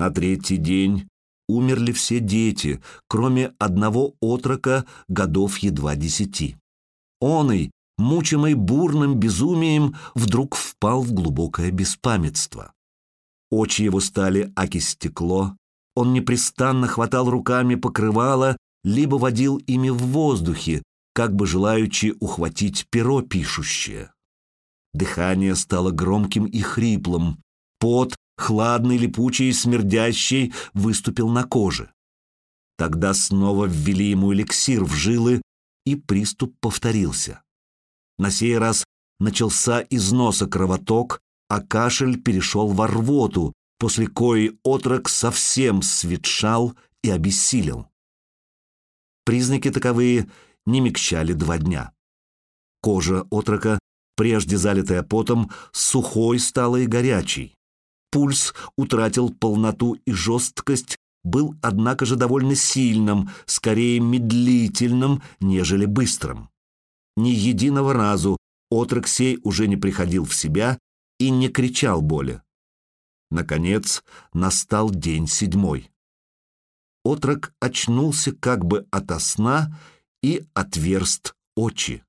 На третий день умерли все дети, кроме одного отрока годов едва десяти. Он и, мучимый бурным безумием, вдруг впал в глубокое беспамятство. Очи его стали аки стекло, он непрестанно хватал руками покрывало, либо водил ими в воздухе, как бы желаючи ухватить перо пишущее. Дыхание стало громким и хриплым, пот, хладный, липучий смердящий, выступил на коже. Тогда снова ввели ему эликсир в жилы, и приступ повторился. На сей раз начался из носа кровоток, а кашель перешел во рвоту, после кои отрок совсем светшал и обессилел. Признаки таковые не мягчали два дня. Кожа отрока, прежде залитая потом, сухой стала и горячей. Пульс утратил полноту и жесткость, был, однако же, довольно сильным, скорее медлительным, нежели быстрым. Ни единого разу отрок сей уже не приходил в себя и не кричал боли. Наконец, настал день седьмой. Отрок очнулся как бы ото сна и отверст очи,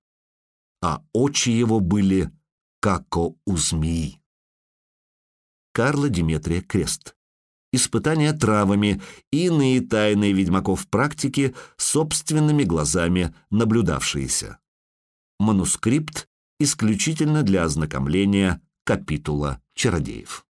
а очи его были како у змеи. Карла Диметрия Крест. Испытания травами и иные тайны ведьмаков практики, собственными глазами наблюдавшиеся. Манускрипт исключительно для ознакомления капитула чародеев.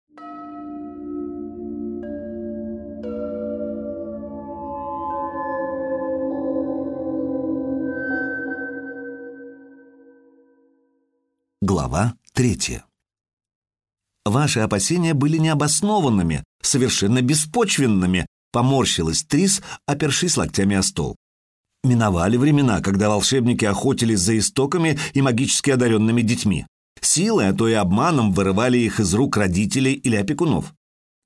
Глава третья. Ваши опасения были необоснованными, совершенно беспочвенными, поморщилась Трис, опершись локтями о стол. Миновали времена, когда волшебники охотились за истоками и магически одаренными детьми. Силой, а то и обманом вырывали их из рук родителей или опекунов.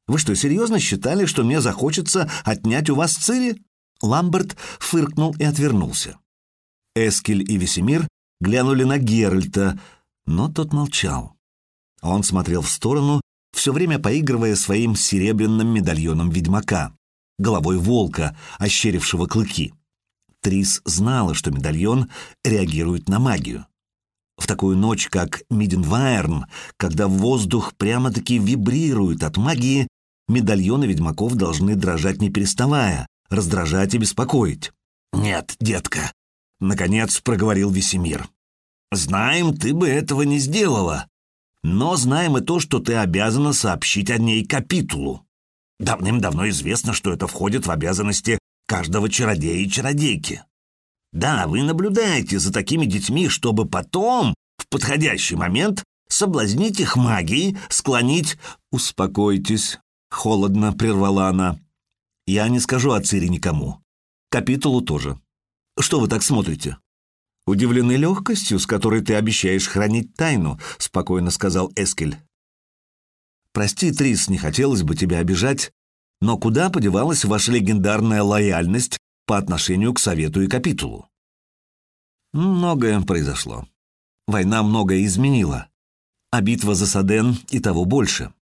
Вы что, серьезно считали, что мне захочется отнять у вас Цири? Ламберт фыркнул и отвернулся. Эскель и Весемир глянули на Геральта, но тот молчал. Он смотрел в сторону, все время поигрывая своим серебряным медальоном ведьмака, головой волка, ощерившего клыки. Трис знала, что медальон реагирует на магию. В такую ночь, как Миденвайрн, когда воздух прямо-таки вибрирует от магии, медальоны ведьмаков должны дрожать не переставая, раздражать и беспокоить. «Нет, детка», — наконец проговорил Весемир. Знаем, ты бы этого не сделала. Но знаем и то, что ты обязана сообщить о ней капитулу. Давным-давно известно, что это входит в обязанности каждого чародея и чародейки. Да, вы наблюдаете за такими детьми, чтобы потом, в подходящий момент, соблазнить их магией, склонить... «Успокойтесь», — холодно прервала она. «Я не скажу о Цире никому. Капитулу тоже. Что вы так смотрите?» «Удивлены легкостью, с которой ты обещаешь хранить тайну», — спокойно сказал Эскель. «Прости, Трис, не хотелось бы тебя обижать, но куда подевалась ваша легендарная лояльность по отношению к Совету и Капитулу?» Многое произошло. Война многое изменила, а битва за Саден и того больше.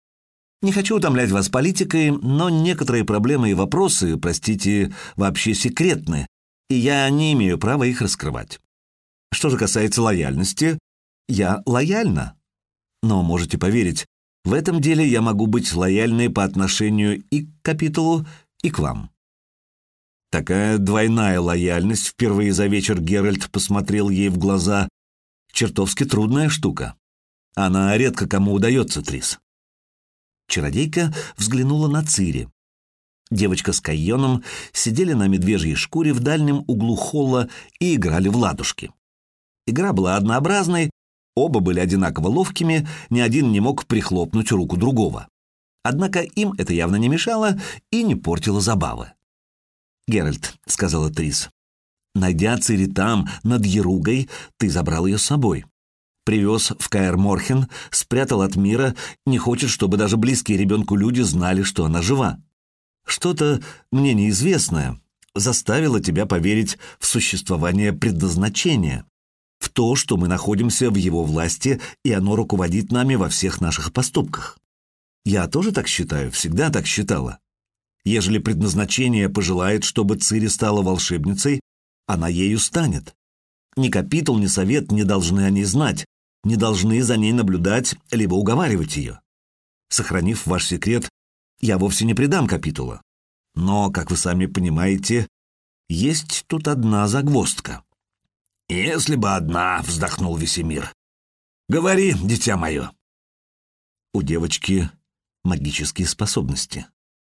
Не хочу утомлять вас политикой, но некоторые проблемы и вопросы, простите, вообще секретны, и я не имею права их раскрывать. Что же касается лояльности, я лояльна. Но можете поверить, в этом деле я могу быть лояльной по отношению и к капитулу, и к вам. Такая двойная лояльность, впервые за вечер Геральт посмотрел ей в глаза, чертовски трудная штука. Она редко кому удается, Трис. Чародейка взглянула на Цири. Девочка с Кайоном сидели на медвежьей шкуре в дальнем углу холла и играли в ладушки. Игра была однообразной, оба были одинаково ловкими, ни один не мог прихлопнуть руку другого. Однако им это явно не мешало и не портило забавы. «Геральт», — сказала Трис, — «найдя Цири там, над Еругой, ты забрал ее с собой. Привез в Каэр Морхен, спрятал от мира, не хочет, чтобы даже близкие ребенку люди знали, что она жива. Что-то мне неизвестное заставило тебя поверить в существование предназначения в то, что мы находимся в его власти, и оно руководит нами во всех наших поступках. Я тоже так считаю, всегда так считала. Ежели предназначение пожелает, чтобы Цири стала волшебницей, она ею станет. Ни капитул, ни совет не должны о ней знать, не должны за ней наблюдать, либо уговаривать ее. Сохранив ваш секрет, я вовсе не предам капитула. Но, как вы сами понимаете, есть тут одна загвоздка. «Если бы одна», — вздохнул Весемир. «Говори, дитя мое». У девочки магические способности,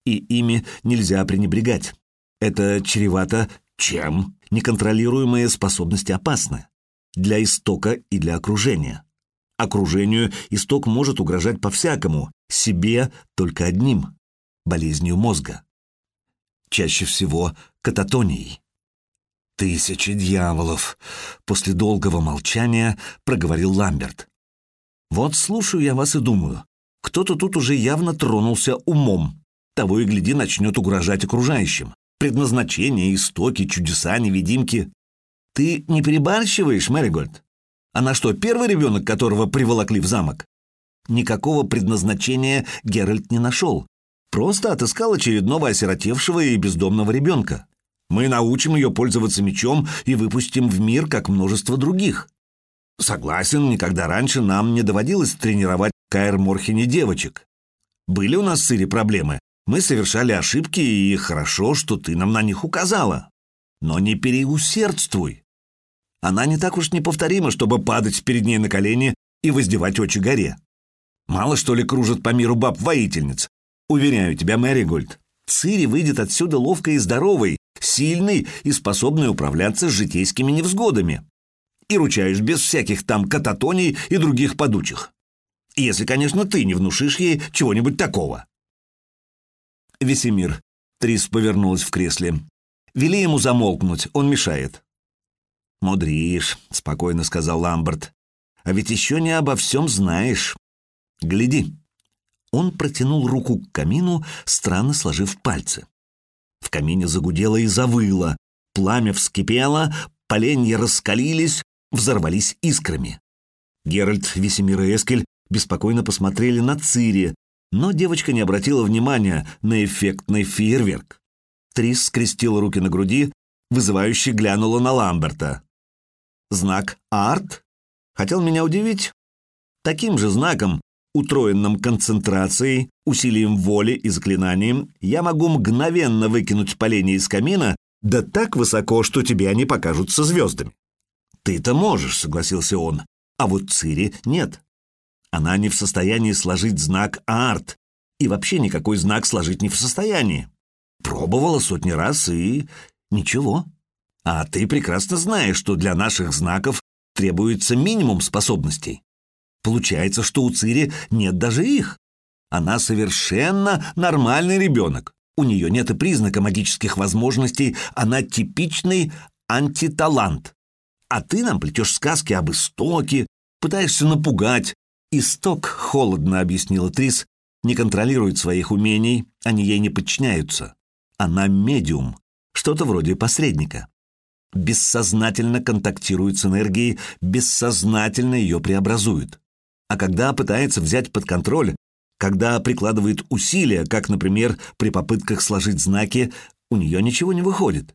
и ими нельзя пренебрегать. Это чревато чем? Неконтролируемые способности опасны. Для истока и для окружения. Окружению исток может угрожать по-всякому, себе только одним – болезнью мозга. Чаще всего кататонией. «Тысячи дьяволов!» — после долгого молчания проговорил Ламберт. «Вот слушаю я вас и думаю, кто-то тут уже явно тронулся умом. Того и гляди начнет угрожать окружающим. Предназначение, истоки, чудеса, невидимки. Ты не перебарщиваешь, Мэригольд? Она что, первый ребенок, которого приволокли в замок? Никакого предназначения Геральт не нашел. Просто отыскал очередного осиротевшего и бездомного ребенка. Мы научим ее пользоваться мечом и выпустим в мир, как множество других. Согласен, никогда раньше нам не доводилось тренировать Каэр Морхене девочек. Были у нас с Ири проблемы. Мы совершали ошибки, и хорошо, что ты нам на них указала. Но не переусердствуй. Она не так уж неповторима, чтобы падать перед ней на колени и воздевать очи горе. Мало что ли кружит по миру баб-воительниц. Уверяю тебя, Мэригольд, Цири выйдет отсюда ловкой и здоровой, сильный и способный управляться с житейскими невзгодами. И ручаюсь без всяких там кататоний и других подучих. Если, конечно, ты не внушишь ей чего-нибудь такого. Весемир. Трис повернулась в кресле. Вели ему замолкнуть, он мешает. «Мудришь», — спокойно сказал Ламберт. «А ведь еще не обо всем знаешь. Гляди». Он протянул руку к камину, странно сложив пальцы. В камине загудело и завыло, пламя вскипело, поленья раскалились, взорвались искрами. Геральт, Весемир и Эскель беспокойно посмотрели на Цири, но девочка не обратила внимания на эффектный фейерверк. Трис скрестила руки на груди, вызывающе глянула на Ламберта. «Знак арт? Хотел меня удивить?» Таким же знаком, утроенным концентрацией, усилием воли и заклинанием, я могу мгновенно выкинуть поленья из камина, да так высоко, что тебе они покажутся звездами. «Ты-то можешь», — согласился он, — «а вот Цири нет. Она не в состоянии сложить знак «арт», и вообще никакой знак сложить не в состоянии. Пробовала сотни раз и... ничего. А ты прекрасно знаешь, что для наших знаков требуется минимум способностей. Получается, что у Цири нет даже их. Она совершенно нормальный ребенок. У нее нет и признака магических возможностей, она типичный антиталант. А ты нам плетешь сказки об истоке, пытаешься напугать. Исток, холодно объяснила Трис, не контролирует своих умений, они ей не подчиняются. Она медиум, что-то вроде посредника. Бессознательно контактирует с энергией, бессознательно ее преобразует. А когда пытается взять под контроль, когда прикладывает усилия, как, например, при попытках сложить знаки, у нее ничего не выходит.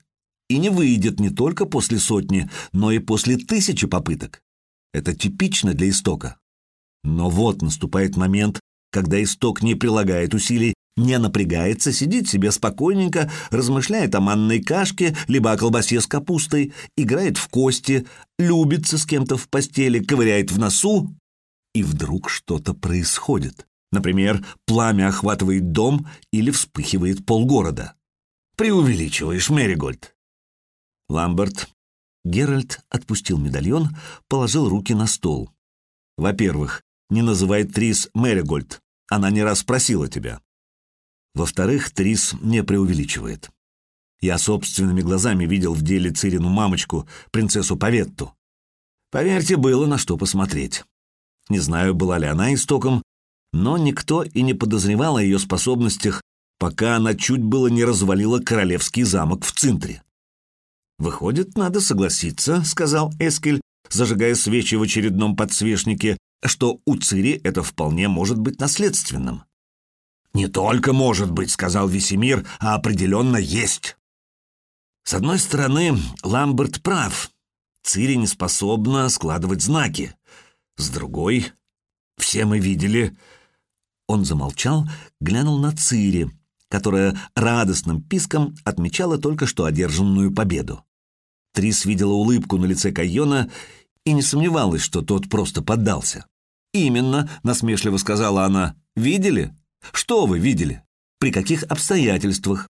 И не выйдет не только после сотни, но и после тысячи попыток. Это типично для истока. Но вот наступает момент, когда исток не прилагает усилий, не напрягается, сидит себе спокойненько, размышляет о манной кашке, либо о колбасе с капустой, играет в кости, любится с кем-то в постели, ковыряет в носу, и вдруг что-то происходит. Например, пламя охватывает дом или вспыхивает полгорода. Преувеличиваешь, Мэригольд. Ламберт. Геральт отпустил медальон, положил руки на стол. Во-первых, не называй Трис Мэригольд. Она не раз просила тебя. Во-вторых, Трис не преувеличивает. Я собственными глазами видел в деле Цирину мамочку, принцессу Паветту. Поверьте, было на что посмотреть. Не знаю, была ли она истоком, но никто и не подозревал о ее способностях, пока она чуть было не развалила королевский замок в центре. «Выходит, надо согласиться», — сказал Эскель, зажигая свечи в очередном подсвечнике, что у Цири это вполне может быть наследственным. «Не только может быть», — сказал Весемир, — «а определенно есть». С одной стороны, Ламберт прав. Цири не способна складывать знаки. С другой, все мы видели... Он замолчал, глянул на Цири, которая радостным писком отмечала только что одержанную победу. Трис видела улыбку на лице Кайона и не сомневалась, что тот просто поддался. «Именно», — насмешливо сказала она, — «видели? Что вы видели? При каких обстоятельствах?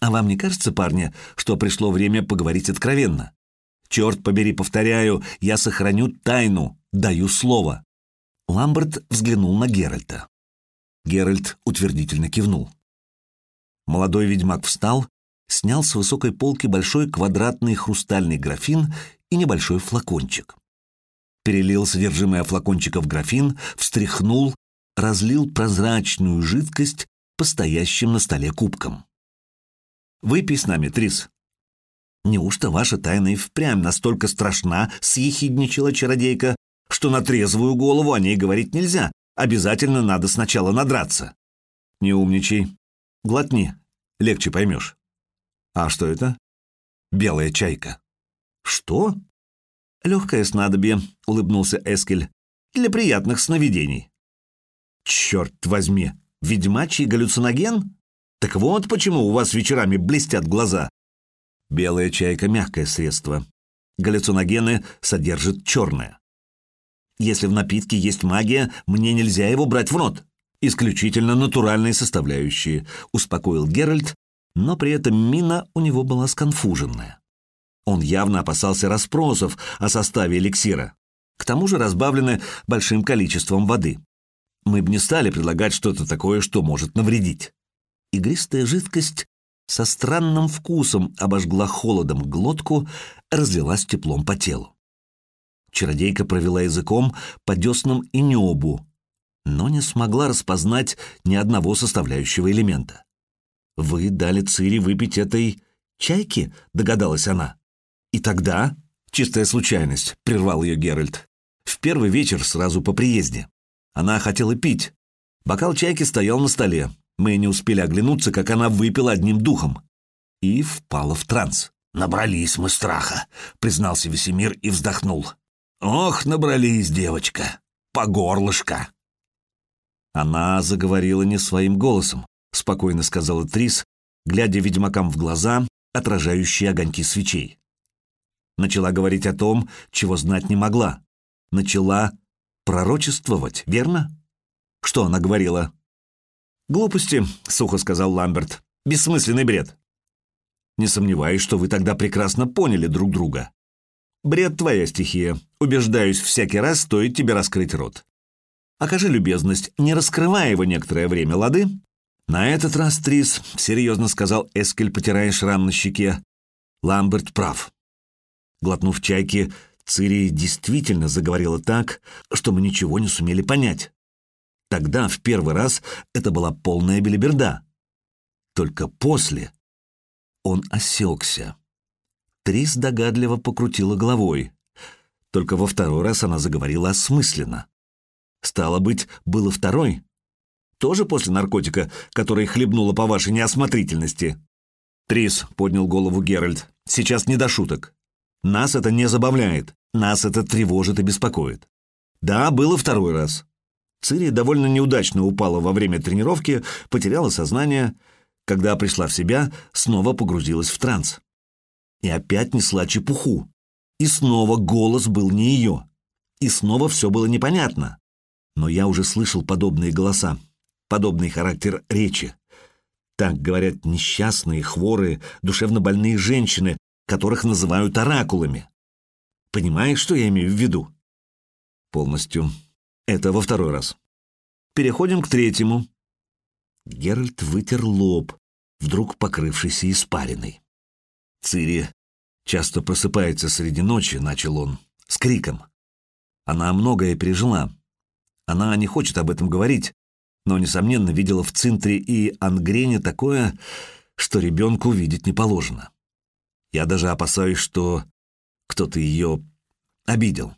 А вам не кажется, парни, что пришло время поговорить откровенно? Черт побери, повторяю, я сохраню тайну, даю слово». Ламберт взглянул на Геральта. Геральт утвердительно кивнул. Молодой ведьмак встал, снял с высокой полки большой квадратный хрустальный графин и небольшой флакончик. Перелил содержимое флакончика в графин, встряхнул, разлил прозрачную жидкость по стоящим на столе кубкам. «Выпей с нами, Трис». «Неужто ваша тайна и впрямь настолько страшна?» — съехидничала чародейка, что на трезвую голову о ней говорить нельзя. Обязательно надо сначала надраться. «Не умничай. Глотни, легче поймешь». «А что это?» «Белая чайка». «Что?» «Легкое снадобье», — улыбнулся Эскель, — «для приятных сновидений». «Черт возьми, ведьмачий галлюциноген? Так вот почему у вас вечерами блестят глаза». Белая чайка — мягкое средство. Галлюциногены содержат черное. Если в напитке есть магия, мне нельзя его брать в рот. Исключительно натуральные составляющие, успокоил Геральт, но при этом мина у него была сконфуженная. Он явно опасался расспросов о составе эликсира. К тому же разбавлены большим количеством воды. Мы бы не стали предлагать что-то такое, что может навредить. Игристая жидкость со странным вкусом обожгла холодом глотку, разлилась теплом по телу. Чародейка провела языком по деснам и небу, но не смогла распознать ни одного составляющего элемента. «Вы дали Цири выпить этой чайки?» — догадалась она. «И тогда...» — чистая случайность, — прервал ее Геральт. «В первый вечер сразу по приезде. Она хотела пить. Бокал чайки стоял на столе. Мы не успели оглянуться, как она выпила одним духом. И впала в транс. «Набрались мы страха», — признался Весемир и вздохнул. «Ох, набрались, девочка! По горлышко!» Она заговорила не своим голосом, спокойно сказала Трис, глядя ведьмакам в глаза, отражающие огоньки свечей. Начала говорить о том, чего знать не могла. Начала пророчествовать, верно? Что она говорила? «Глупости», — сухо сказал Ламберт. «Бессмысленный бред». «Не сомневаюсь, что вы тогда прекрасно поняли друг друга. Бред — твоя стихия. Убеждаюсь, всякий раз стоит тебе раскрыть рот. Окажи любезность, не раскрывай его некоторое время, лады?» «На этот раз, Трис», — серьезно сказал Эскель, потирая шрам на щеке, — «Ламберт прав». Глотнув чайки, Цири действительно заговорила так, что мы ничего не сумели понять. Тогда, в первый раз, это была полная белиберда. Только после он осекся. Трис догадливо покрутила головой. Только во второй раз она заговорила осмысленно. Стало быть, было второй. Тоже после наркотика, который хлебнула по вашей неосмотрительности. Трис, поднял голову Геральт, сейчас не до шуток. Нас это не забавляет, нас это тревожит и беспокоит. Да, было второй раз. Цири довольно неудачно упала во время тренировки, потеряла сознание. Когда пришла в себя, снова погрузилась в транс и опять несла чепуху. И снова голос был не ее. И снова все было непонятно. Но я уже слышал подобные голоса, подобный характер речи. Так говорят несчастные, хворые, душевно больные женщины, которых называют оракулами. Понимаешь, что я имею в виду? Полностью. Это во второй раз. Переходим к третьему. Геральт вытер лоб, вдруг покрывшийся испариной. Цири часто просыпается среди ночи, начал он, с криком. Она многое пережила. Она не хочет об этом говорить, но, несомненно, видела в Цинтре и Ангрене такое, что ребенку видеть не положено. Я даже опасаюсь, что кто-то ее обидел.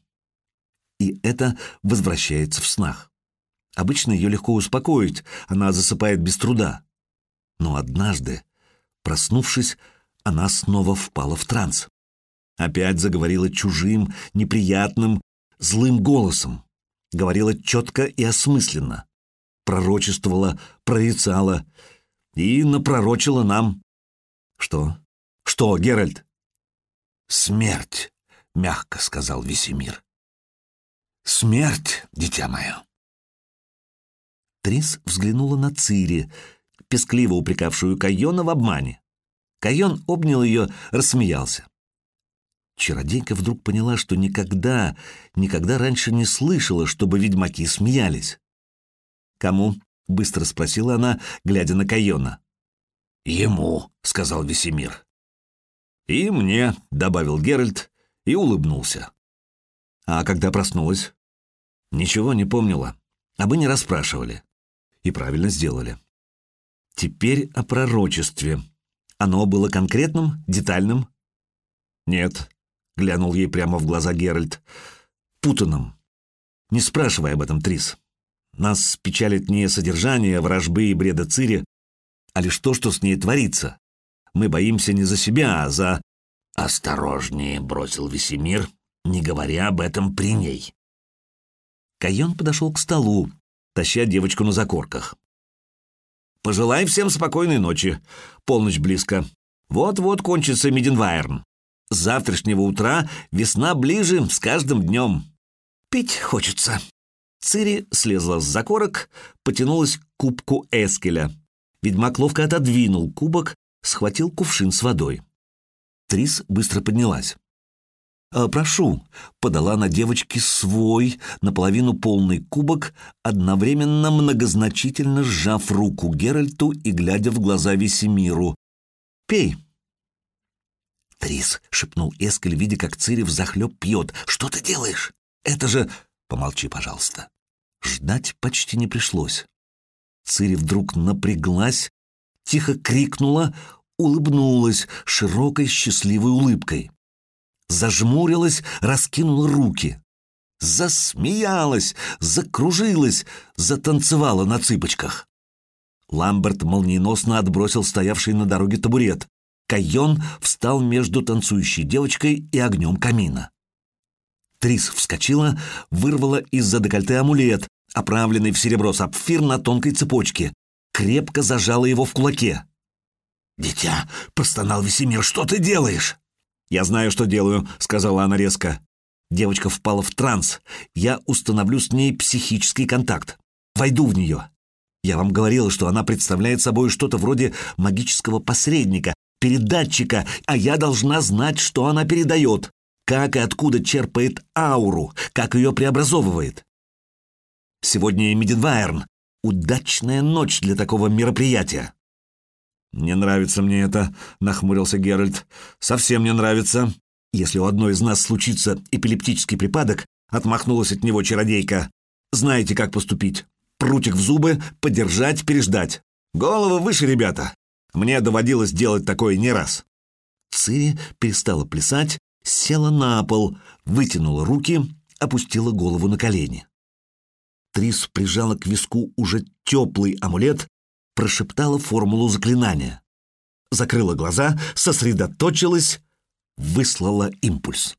И это возвращается в снах. Обычно ее легко успокоить, она засыпает без труда. Но однажды, проснувшись, она снова впала в транс. Опять заговорила чужим, неприятным, злым голосом. Говорила четко и осмысленно. Пророчествовала, прорицала и напророчила нам. Что? Что, Геральт? Смерть, мягко сказал Весемир. Смерть, дитя мое. Трис взглянула на Цири, пескливо упрекавшую Кайона в обмане. Кайон обнял ее, рассмеялся. Чародейка вдруг поняла, что никогда, никогда раньше не слышала, чтобы ведьмаки смеялись. «Кому?» — быстро спросила она, глядя на Кайона. «Ему», — сказал Весемир. «И мне», — добавил Геральт и улыбнулся. А когда проснулась? Ничего не помнила, а вы не расспрашивали. И правильно сделали. Теперь о пророчестве. Оно было конкретным, детальным? Нет, глянул ей прямо в глаза Геральт. Путанным. Не спрашивай об этом, Трис. Нас печалит не содержание ворожбы и бреда Цири, а лишь то, что с ней творится. Мы боимся не за себя, а за... «Осторожнее», — бросил Весемир, не говоря об этом при ней. Кайон подошел к столу, таща девочку на закорках. «Пожелай всем спокойной ночи. Полночь близко. Вот-вот кончится Миденвайрн. С завтрашнего утра весна ближе с каждым днем. Пить хочется». Цири слезла с закорок, потянулась к кубку Эскеля. Ведьмак ловко отодвинул кубок, схватил кувшин с водой. Трис быстро поднялась. «А, «Прошу», — подала на девочке свой, наполовину полный кубок, одновременно многозначительно сжав руку Геральту и глядя в глаза Весемиру. «Пей». «Трис», — шепнул Эскель, видя, как Цири взахлеб пьет. «Что ты делаешь? Это же...» «Помолчи, пожалуйста». Ждать почти не пришлось. Цири вдруг напряглась, тихо крикнула, улыбнулась широкой счастливой улыбкой. Зажмурилась, раскинула руки. Засмеялась, закружилась, затанцевала на цыпочках. Ламберт молниеносно отбросил стоявший на дороге табурет. Кайон встал между танцующей девочкой и огнем камина. Трис вскочила, вырвала из-за декольте амулет, оправленный в серебро сапфир на тонкой цепочке, крепко зажала его в кулаке. «Дитя!» — простонал Весемир. «Что ты делаешь?» «Я знаю, что делаю», — сказала она резко. Девочка впала в транс. Я установлю с ней психический контакт. Войду в нее. Я вам говорила, что она представляет собой что-то вроде магического посредника, передатчика, а я должна знать, что она передает, как и откуда черпает ауру, как ее преобразовывает. Сегодня Миденвайрн. Удачная ночь для такого мероприятия. «Не нравится мне это», — нахмурился Геральт. «Совсем не нравится. Если у одной из нас случится эпилептический припадок», — отмахнулась от него чародейка, — «знаете, как поступить. Прутик в зубы, подержать, переждать. Головы выше, ребята. Мне доводилось делать такое не раз». Цири перестала плясать, села на пол, вытянула руки, опустила голову на колени. Трис прижала к виску уже теплый амулет, прошептала формулу заклинания. Закрыла глаза, сосредоточилась, выслала импульс.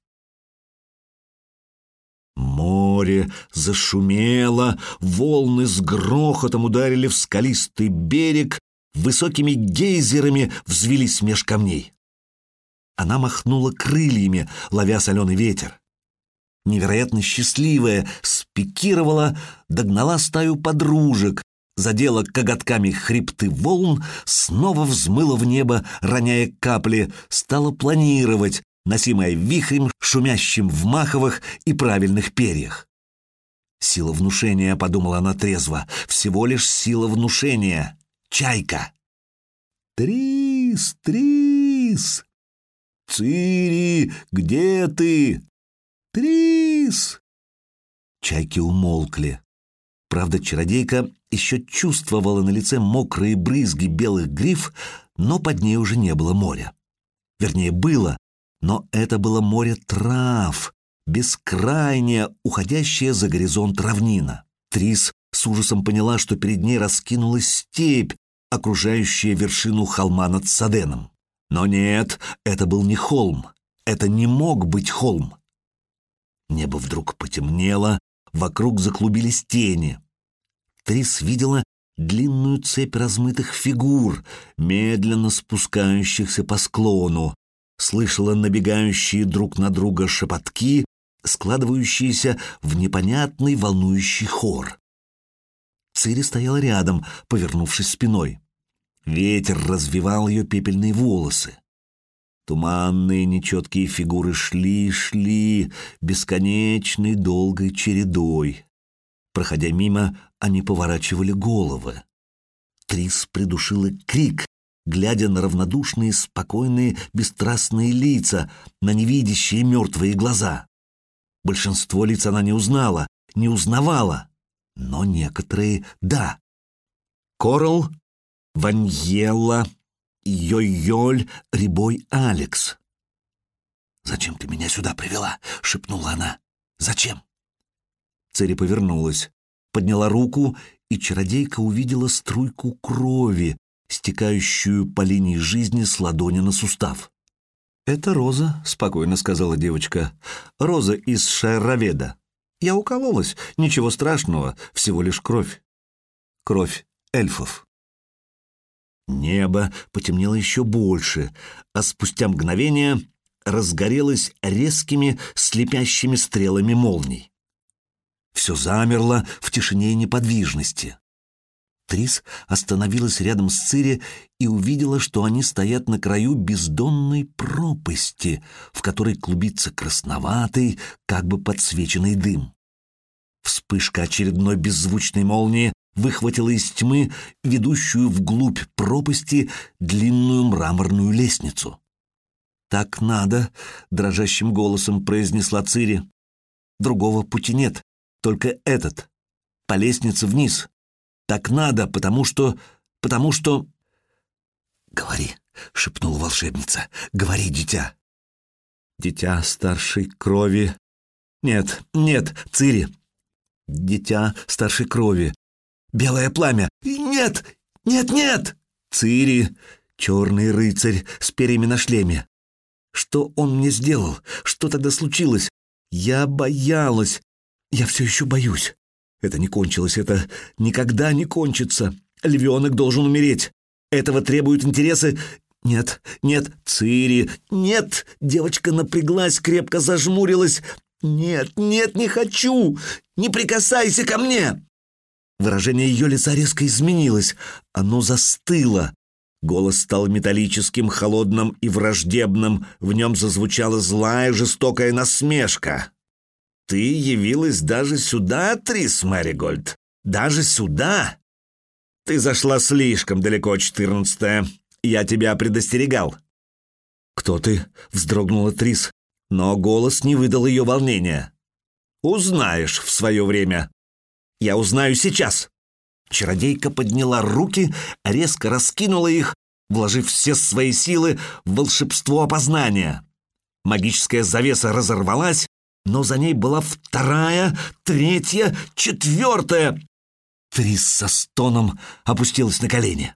Море зашумело, волны с грохотом ударили в скалистый берег, высокими гейзерами взвелись меж камней. Она махнула крыльями, ловя соленый ветер. Невероятно счастливая, спикировала, догнала стаю подружек, задела коготками хребты волн, снова взмыла в небо, роняя капли, стала планировать, носимая вихрем, шумящим в маховых и правильных перьях. «Сила внушения», — подумала она трезво, — «всего лишь сила внушения. Чайка». «Трис, Трис! Цири, где ты? Трис!» Чайки умолкли. Правда, чародейка еще чувствовала на лице мокрые брызги белых гриф, но под ней уже не было моря. Вернее, было, но это было море трав, бескрайнее, уходящее за горизонт равнина. Трис с ужасом поняла, что перед ней раскинулась степь, окружающая вершину холма над Саденом. Но нет, это был не холм. Это не мог быть холм. Небо вдруг потемнело, вокруг заклубились тени. Трис видела длинную цепь размытых фигур, медленно спускающихся по склону, слышала набегающие друг на друга шепотки, складывающиеся в непонятный волнующий хор. Цири стояла рядом, повернувшись спиной. Ветер развивал ее пепельные волосы. Туманные нечеткие фигуры шли, шли, бесконечной долгой чередой. Проходя мимо, они поворачивали головы. Трис придушила крик, глядя на равнодушные, спокойные, бесстрастные лица, на невидящие мертвые глаза. Большинство лиц она не узнала, не узнавала, но некоторые — да. Корал, Ваньелла, Йой-Йоль, Рябой Алекс. «Зачем ты меня сюда привела?» — шепнула она. «Зачем?» Цери повернулась, подняла руку, и чародейка увидела струйку крови, стекающую по линии жизни с ладони на сустав. «Это Роза», — спокойно сказала девочка. «Роза из Шайраведа. Я укололась, ничего страшного, всего лишь кровь. Кровь эльфов». Небо потемнело еще больше, а спустя мгновение разгорелось резкими слепящими стрелами молний. Все замерло в тишине и неподвижности. Трис остановилась рядом с Цири и увидела, что они стоят на краю бездонной пропасти, в которой клубится красноватый, как бы подсвеченный дым. Вспышка очередной беззвучной молнии выхватила из тьмы ведущую вглубь пропасти длинную мраморную лестницу. «Так надо», — дрожащим голосом произнесла Цири. «Другого пути нет только этот, по лестнице вниз. Так надо, потому что... потому что...» «Говори», — шепнула волшебница, — «говори, дитя». «Дитя старшей крови...» «Нет, нет, Цири!» «Дитя старшей крови...» «Белое пламя...» «Нет, нет, нет!» «Цири...» «Черный рыцарь с перьями на шлеме...» «Что он мне сделал? Что тогда случилось? Я боялась, я все еще боюсь. Это не кончилось, это никогда не кончится. Львенок должен умереть. Этого требуют интересы... Нет, нет, Цири, нет! Девочка напряглась, крепко зажмурилась. Нет, нет, не хочу! Не прикасайся ко мне! Выражение ее лица резко изменилось. Оно застыло. Голос стал металлическим, холодным и враждебным. В нем зазвучала злая, жестокая насмешка. Ты явилась даже сюда, Трис Мэригольд? Даже сюда? Ты зашла слишком далеко, четырнадцатая. Я тебя предостерегал. Кто ты? Вздрогнула Трис, но голос не выдал ее волнения. Узнаешь в свое время. Я узнаю сейчас. Чародейка подняла руки, резко раскинула их, вложив все свои силы в волшебство опознания. Магическая завеса разорвалась, но за ней была вторая, третья, четвертая. Трис со стоном опустилась на колени.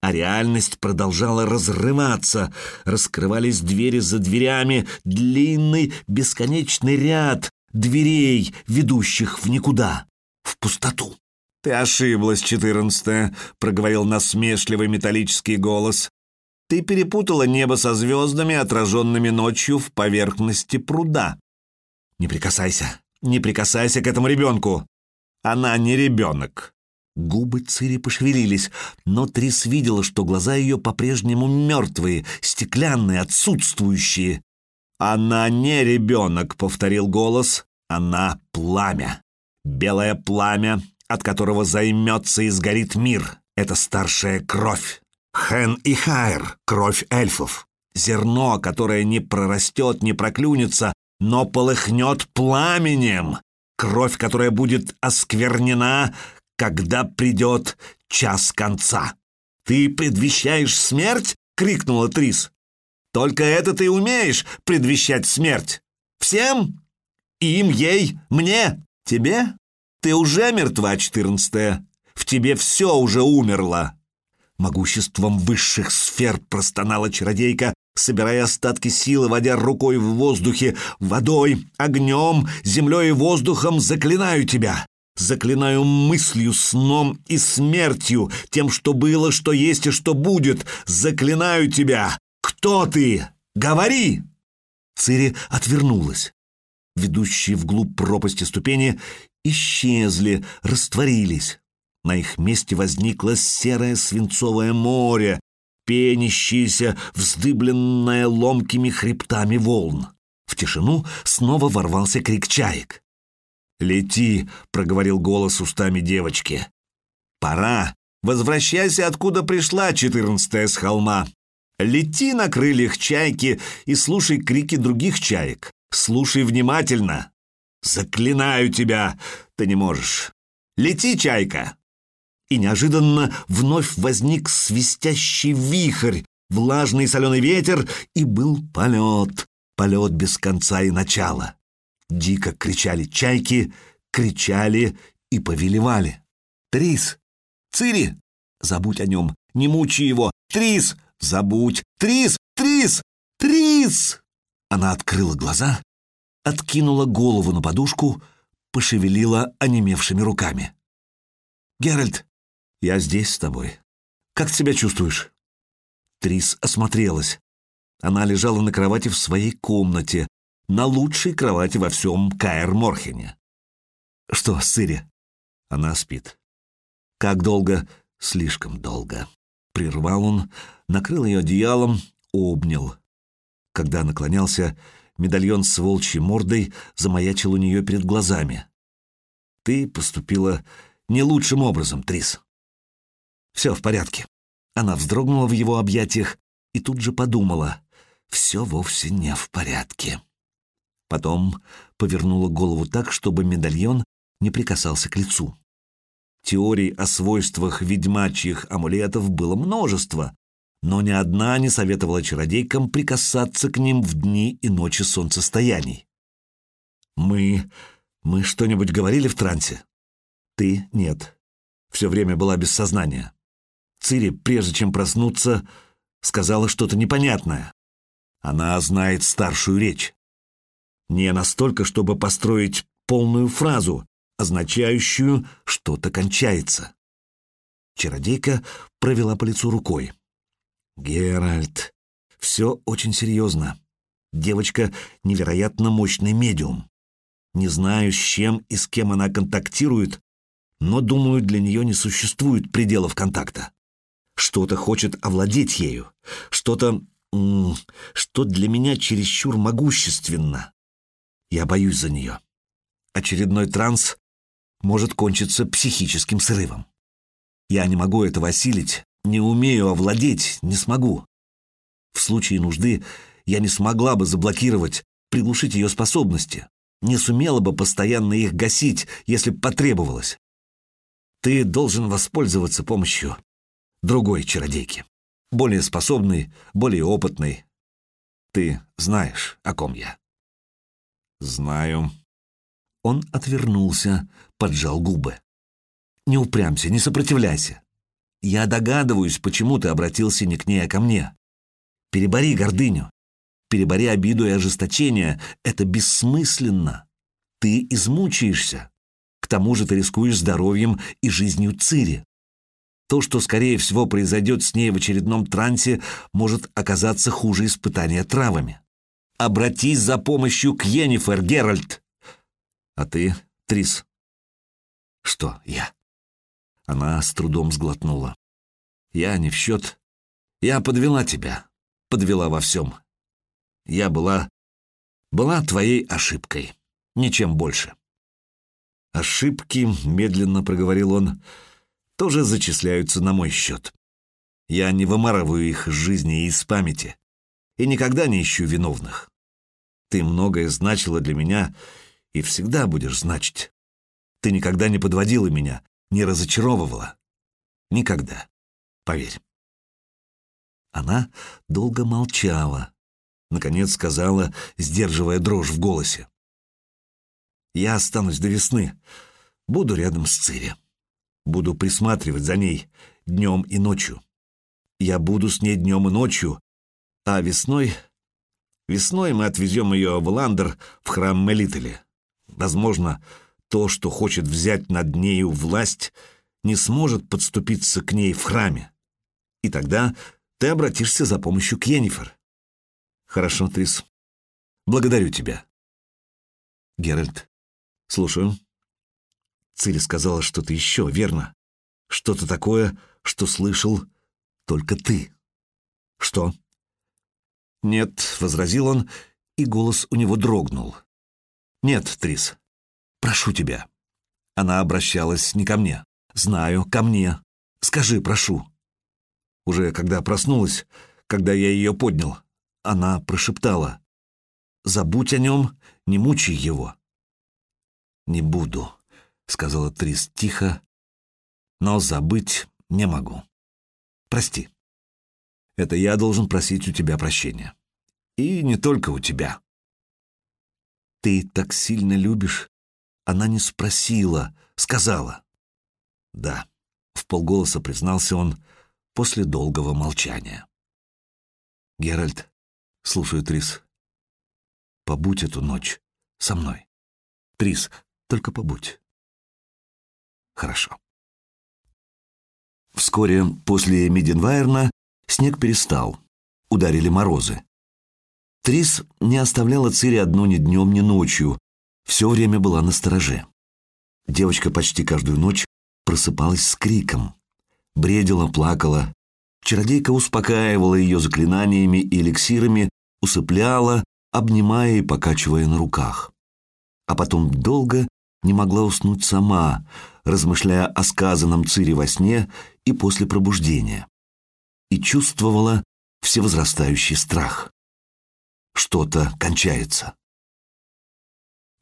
А реальность продолжала разрываться. Раскрывались двери за дверями, длинный, бесконечный ряд дверей, ведущих в никуда, в пустоту. «Ты ошиблась, четырнадцатая», — проговорил насмешливый металлический голос. «Ты перепутала небо со звездами, отраженными ночью в поверхности пруда. «Не прикасайся! Не прикасайся к этому ребенку! Она не ребенок!» Губы Цири пошевелились, но Трис видела, что глаза ее по-прежнему мертвые, стеклянные, отсутствующие. «Она не ребенок», — повторил голос. «Она пламя. Белое пламя, от которого займется и сгорит мир. Это старшая кровь. Хен и Хайр — кровь эльфов. Зерно, которое не прорастет, не проклюнется, но полыхнет пламенем, кровь, которая будет осквернена, когда придет час конца. «Ты предвещаешь смерть?» — крикнула Трис. «Только это ты умеешь предвещать смерть. Всем? Им, ей, мне, тебе? Ты уже мертва, четырнадцатая. В тебе все уже умерло. Могуществом высших сфер простонала чародейка, собирая остатки силы, водя рукой в воздухе, водой, огнем, землей и воздухом, заклинаю тебя. Заклинаю мыслью, сном и смертью, тем, что было, что есть и что будет. Заклинаю тебя. Кто ты? Говори!» Цири отвернулась. Ведущие вглубь пропасти ступени исчезли, растворились. На их месте возникло серое свинцовое море, пенящееся, вздыбленное ломкими хребтами волн. В тишину снова ворвался крик чаек. «Лети!» — проговорил голос устами девочки. «Пора! Возвращайся, откуда пришла четырнадцатая с холма! Лети на крыльях чайки и слушай крики других чаек. Слушай внимательно! Заклинаю тебя! Ты не можешь! Лети, чайка!» И неожиданно вновь возник свистящий вихрь, влажный соленый ветер, и был полет, полет без конца и начала. Дико кричали чайки, кричали и повелевали. «Трис! Цири! Забудь о нем, не мучи его! Трис! Забудь! Трис! Трис! Трис!» Она открыла глаза, откинула голову на подушку, пошевелила онемевшими руками. «Геральт, я здесь с тобой. Как ты себя чувствуешь?» Трис осмотрелась. Она лежала на кровати в своей комнате, на лучшей кровати во всем Каэр-Морхене. «Что, Сыри?» Она спит. «Как долго?» «Слишком долго». Прервал он, накрыл ее одеялом, обнял. Когда наклонялся, медальон с волчьей мордой замаячил у нее перед глазами. «Ты поступила не лучшим образом, Трис». «Все в порядке». Она вздрогнула в его объятиях и тут же подумала, «Все вовсе не в порядке». Потом повернула голову так, чтобы медальон не прикасался к лицу. Теорий о свойствах ведьмачьих амулетов было множество, но ни одна не советовала чародейкам прикасаться к ним в дни и ночи солнцестояний. «Мы... мы что-нибудь говорили в трансе?» «Ты — нет. Все время была без сознания. Цири, прежде чем проснуться, сказала что-то непонятное. Она знает старшую речь. Не настолько, чтобы построить полную фразу, означающую «что-то кончается». Чародейка провела по лицу рукой. «Геральт, все очень серьезно. Девочка — невероятно мощный медиум. Не знаю, с чем и с кем она контактирует, но, думаю, для нее не существует пределов контакта. Что-то хочет овладеть ею, что-то, что для меня чересчур могущественно. Я боюсь за нее. Очередной транс может кончиться психическим срывом. Я не могу этого осилить, не умею овладеть, не смогу. В случае нужды я не смогла бы заблокировать, приглушить ее способности, не сумела бы постоянно их гасить, если бы потребовалось. Ты должен воспользоваться помощью другой чародейки, более способной, более опытной. Ты знаешь, о ком я. «Знаю». Он отвернулся, поджал губы. «Не упрямься, не сопротивляйся. Я догадываюсь, почему ты обратился не к ней, а ко мне. Перебори гордыню, перебори обиду и ожесточение. Это бессмысленно. Ты измучаешься. К тому же ты рискуешь здоровьем и жизнью Цири. То, что, скорее всего, произойдет с ней в очередном трансе, может оказаться хуже испытания травами. Обратись за помощью к Йеннифер, Геральт!» «А ты, Трис?» «Что я?» Она с трудом сглотнула. «Я не в счет. Я подвела тебя. Подвела во всем. Я была... была твоей ошибкой. Ничем больше». «Ошибки», — медленно проговорил он, — «тоже зачисляются на мой счет. Я не вымарываю их из жизни и из памяти и никогда не ищу виновных. Ты многое значила для меня и всегда будешь значить. Ты никогда не подводила меня, не разочаровывала. Никогда. Поверь. Она долго молчала. Наконец сказала, сдерживая дрожь в голосе. «Я останусь до весны. Буду рядом с Цири. Буду присматривать за ней днем и ночью. Я буду с ней днем и ночью, а весной... Весной мы отвезем ее в Ландер, в храм Мелители. Возможно, то, что хочет взять над нею власть, не сможет подступиться к ней в храме. И тогда ты обратишься за помощью к Йеннифер. Хорошо, Трис. Благодарю тебя. Геральт, слушаю. Цири сказала что-то еще, верно? Что-то такое, что слышал только ты. Что? Нет, — возразил он, и голос у него дрогнул. Нет, Трис, прошу тебя. Она обращалась не ко мне. Знаю, ко мне. Скажи, прошу. Уже когда проснулась, когда я ее поднял, она прошептала. «Забудь о нем, не мучай его». «Не буду», — сказала Трис тихо, «но забыть не могу. Прости. Это я должен просить у тебя прощения. И не только у тебя». «Ты так сильно любишь?» Она не спросила, сказала. «Да», — в полголоса признался он после долгого молчания. «Геральт, слушаю, Трис, побудь эту ночь со мной. Трис, только побудь». «Хорошо». Вскоре после Миденвайерна снег перестал, ударили морозы. Трис не оставляла Цири одну ни днем, ни ночью, все время была на стороже. Девочка почти каждую ночь просыпалась с криком. Бредила, плакала. Чародейка успокаивала ее заклинаниями и эликсирами, усыпляла, обнимая и покачивая на руках. А потом долго не могла уснуть сама, размышляя о сказанном Цири во сне и после пробуждения. И чувствовала всевозрастающий страх. Что-то кончается.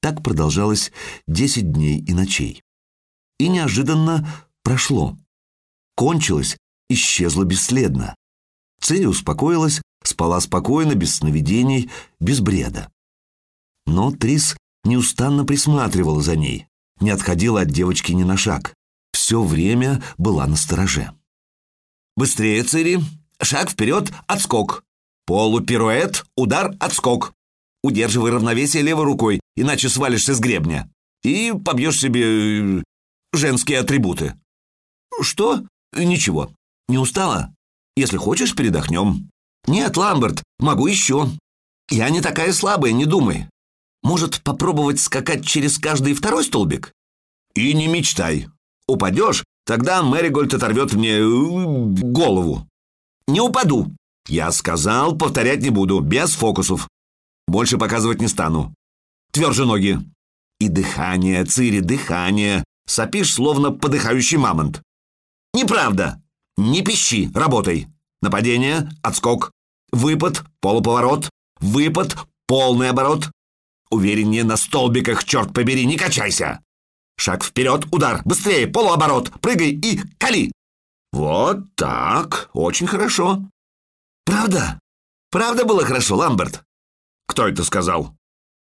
Так продолжалось десять дней и ночей и неожиданно прошло. Кончилось, исчезло бесследно. Цири успокоилась, спала спокойно, без сновидений, без бреда. Но Трис неустанно присматривала за ней, не отходила от девочки ни на шаг. Все время была на стороже. «Быстрее, Цири! Шаг вперед, отскок! Полупируэт, удар, отскок! Удерживай равновесие левой рукой, иначе свалишься с гребня. И побьешь себе женские атрибуты. Что? Ничего. Не устала? Если хочешь, передохнем. Нет, Ламберт, могу еще. Я не такая слабая, не думай. Может, попробовать скакать через каждый второй столбик? И не мечтай. Упадешь, тогда Мэригольд оторвет мне э, голову. Не упаду. Я сказал, повторять не буду, без фокусов. Больше показывать не стану. Тверже ноги. И дыхание, Цири, дыхание. Сопишь, словно подыхающий мамонт. Неправда. Не пищи, работай. Нападение, отскок. Выпад, полуповорот. Выпад, полный оборот. Увереннее на столбиках, черт побери, не качайся. Шаг вперед, удар, быстрее, полуоборот, прыгай и кали. Вот так, очень хорошо. Правда? Правда было хорошо, Ламберт? Кто это сказал?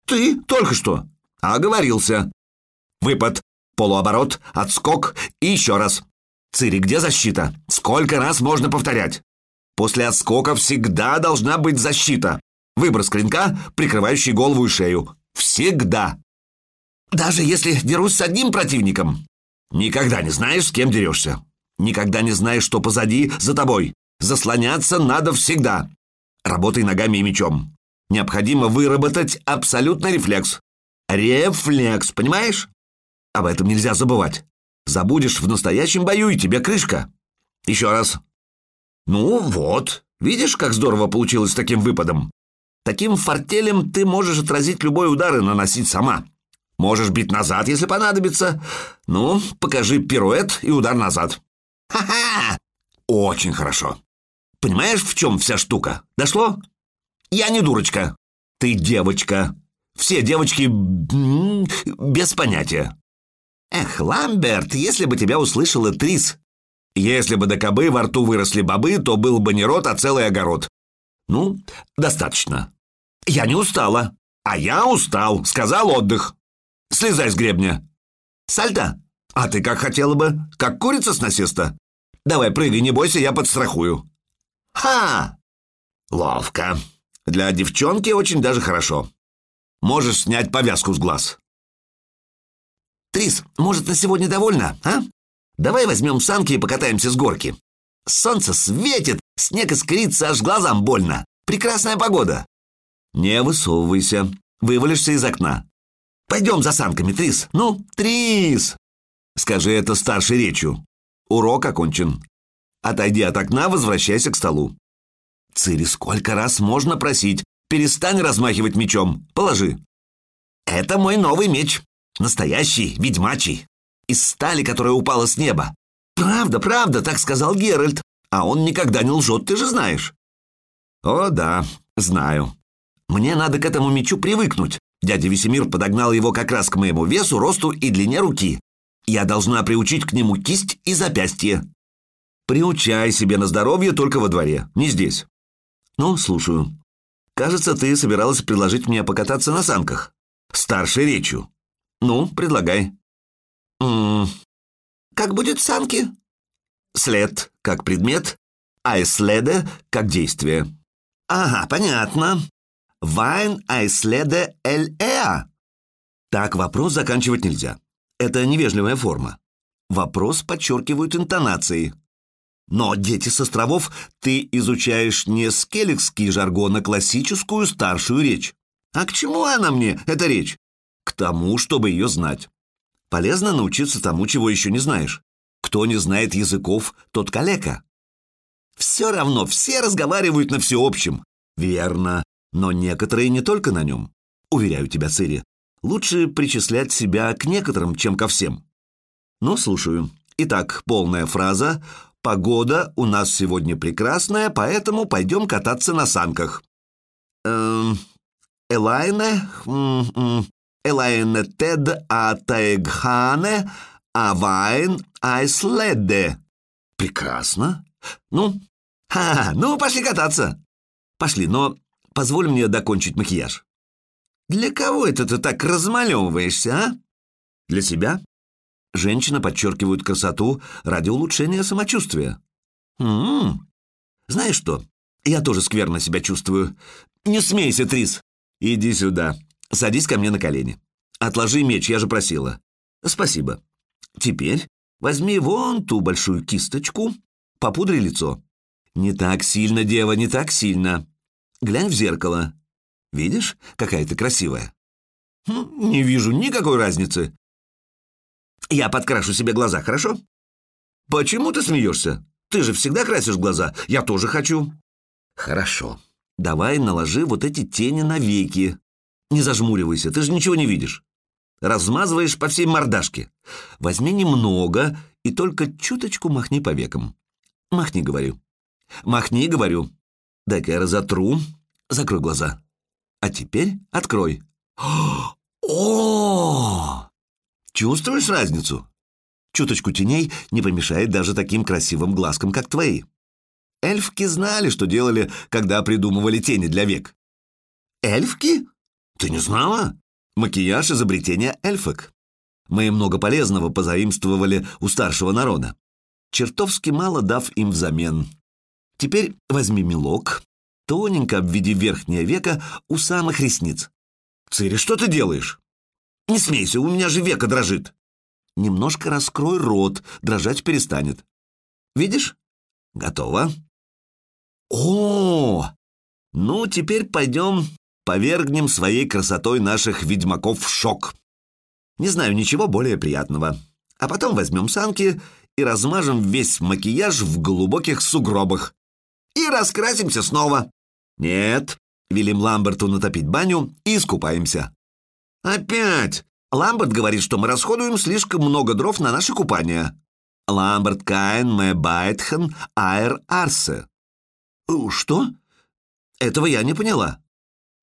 Ты, только что. Оговорился. Выпад, Полуоборот, отскок и еще раз. Цири, где защита? Сколько раз можно повторять? После отскока всегда должна быть защита. Выброс клинка, прикрывающий голову и шею. Всегда. Даже если дерусь с одним противником. Никогда не знаешь, с кем дерешься. Никогда не знаешь, что позади, за тобой. Заслоняться надо всегда. Работай ногами и мечом. Необходимо выработать абсолютный рефлекс. Рефлекс, понимаешь? Об этом нельзя забывать. Забудешь в настоящем бою, и тебе крышка. Еще раз. Ну вот, видишь, как здорово получилось с таким выпадом? Таким фортелем ты можешь отразить любой удар и наносить сама. Можешь бить назад, если понадобится. Ну, покажи пируэт и удар назад. Ха-ха! Очень хорошо. Понимаешь, в чем вся штука? Дошло? Я не дурочка. Ты девочка. Все девочки без понятия. Эх, Ламберт, если бы тебя услышала Трис. Если бы до кобы во рту выросли бобы, то был бы не рот, а целый огород. Ну, достаточно. Я не устала. А я устал, сказал отдых. Слезай с гребня. Сальто, А ты как хотела бы? Как курица с насеста? Давай, прыгай, не бойся, я подстрахую. Ха! Ловко. Для девчонки очень даже хорошо. Можешь снять повязку с глаз. Трис, может, на сегодня довольна, а? Давай возьмем санки и покатаемся с горки. Солнце светит, снег искрится, аж глазам больно. Прекрасная погода. Не высовывайся, вывалишься из окна. Пойдем за санками, Трис. Ну, Трис! Скажи это старшей речью. Урок окончен. Отойди от окна, возвращайся к столу. Цири, сколько раз можно просить? Перестань размахивать мечом. Положи. Это мой новый меч. Настоящий, ведьмачий. Из стали, которая упала с неба. Правда, правда, так сказал Геральт. А он никогда не лжет, ты же знаешь. О, да, знаю. Мне надо к этому мечу привыкнуть. Дядя Весемир подогнал его как раз к моему весу, росту и длине руки. Я должна приучить к нему кисть и запястье. Приучай себе на здоровье только во дворе, не здесь. Ну, слушаю. Кажется, ты собиралась предложить мне покататься на санках. Старшей речью. Ну, предлагай. М -м как будет санки? След как предмет, а следе как действие. Ага, понятно. Вайн айследе эль эа. Так вопрос заканчивать нельзя. Это невежливая форма. Вопрос подчеркивают интонации. Но, дети с островов, ты изучаешь не скелликский жаргон, а классическую старшую речь. А к чему она мне, эта речь? К тому, чтобы ее знать. Полезно научиться тому, чего еще не знаешь. Кто не знает языков, тот калека. Все равно все разговаривают на всеобщем. Верно, но некоторые не только на нем. Уверяю тебя, Цири, лучше причислять себя к некоторым, чем ко всем. Ну, слушаю. Итак, полная фраза Погода у нас сегодня прекрасная, поэтому пойдем кататься на санках. Эм, Элайне, Элайне Тед Атаегхане Авайн Айследе. Прекрасно. Ну, ха, ну, пошли кататься. Пошли, но позволь мне докончить макияж. Для кого это ты так размалевываешься, а? Для себя? Женщины подчеркивают красоту ради улучшения самочувствия. М -м -м. Знаешь что? Я тоже скверно себя чувствую. Не смейся, Трис. Иди сюда. Садись ко мне на колени. Отложи меч, я же просила. Спасибо. Теперь возьми вон ту большую кисточку, попудри лицо. Не так сильно, дева, не так сильно. Глянь в зеркало. Видишь, какая ты красивая? Хм, не вижу никакой разницы. Я подкрашу себе глаза, хорошо? Почему ты смеешься? Ты же всегда красишь глаза. Я тоже хочу. Хорошо. Давай наложи вот эти тени на веки. Не зажмуривайся, ты же ничего не видишь. Размазываешь по всей мордашке. Возьми немного и только чуточку махни по векам. Махни, говорю. Махни, говорю. Дай-ка я разотру. Закрой глаза. А теперь открой. О! Чувствуешь разницу? Чуточку теней не помешает даже таким красивым глазкам, как твои. Эльфки знали, что делали, когда придумывали тени для век. Эльфки? Ты не знала? Макияж — изобретения эльфок. Мы много полезного позаимствовали у старшего народа, чертовски мало дав им взамен. Теперь возьми мелок, тоненько обведи верхнее веко у самых ресниц. Цири, что ты делаешь? Не смейся, у меня же века дрожит. Немножко раскрой рот, дрожать перестанет. Видишь? Готово. О! Ну, теперь пойдем повергнем своей красотой наших ведьмаков в шок. Не знаю ничего более приятного. А потом возьмем санки и размажем весь макияж в глубоких сугробах. И раскрасимся снова. Нет, велим Ламберту натопить баню и искупаемся. «Опять! Ламберт говорит, что мы расходуем слишком много дров на наше купание». «Ламберт Кайн мэ байтхен айр арсе». «Что?» «Этого я не поняла».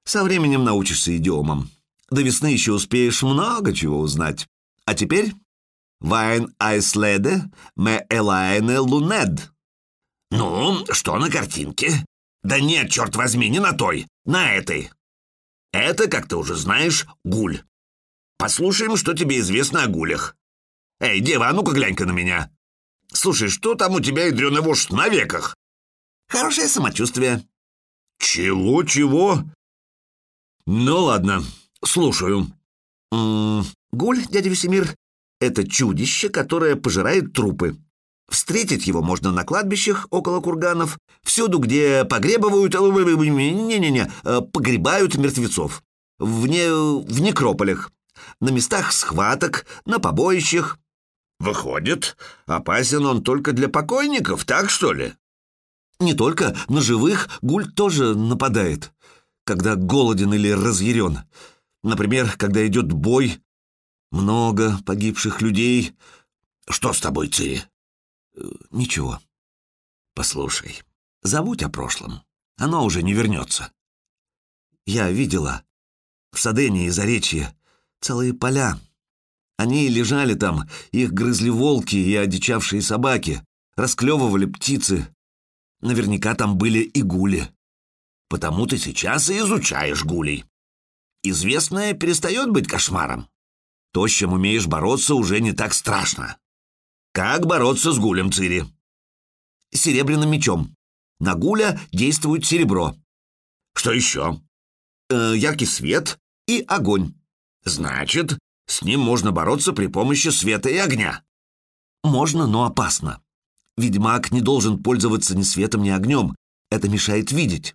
«Со временем научишься идиомам. До весны еще успеешь много чего узнать. А теперь...» «Вайн айследе мэ элайне лунед». «Ну, что на картинке?» «Да нет, черт возьми, не на той, на этой». Это, как ты уже знаешь, гуль. Послушаем, что тебе известно о гулях. Эй, дева, а ну-ка глянь-ка на меня. Слушай, что там у тебя, ядреный вождь, на веках? Хорошее самочувствие. Чего-чего? Ну ладно, слушаю. М -м, гуль, дядя Весемир, это чудище, которое пожирает трупы. Встретить его можно на кладбищах около курганов, всюду, где погребывают... Э, не-не-не, э, погребают мертвецов. Вне, в некрополях, на местах схваток, на побоищах. Выходит, опасен он только для покойников, так что ли? Не только, на живых гуль тоже нападает, когда голоден или разъярен. Например, когда идет бой, много погибших людей. Что с тобой, Цири? Ничего. Послушай, забудь о прошлом. Оно уже не вернется. Я видела в Садене и Заречье целые поля. Они лежали там, их грызли волки и одичавшие собаки, расклевывали птицы. Наверняка там были и гули. Потому ты сейчас и изучаешь гулей. Известное перестает быть кошмаром. То, с чем умеешь бороться, уже не так страшно. Как бороться с гулем, Цири? Серебряным мечом. На гуля действует серебро. Что еще? Э, яркий свет и огонь. Значит, с ним можно бороться при помощи света и огня. Можно, но опасно. Ведьмак не должен пользоваться ни светом, ни огнем. Это мешает видеть.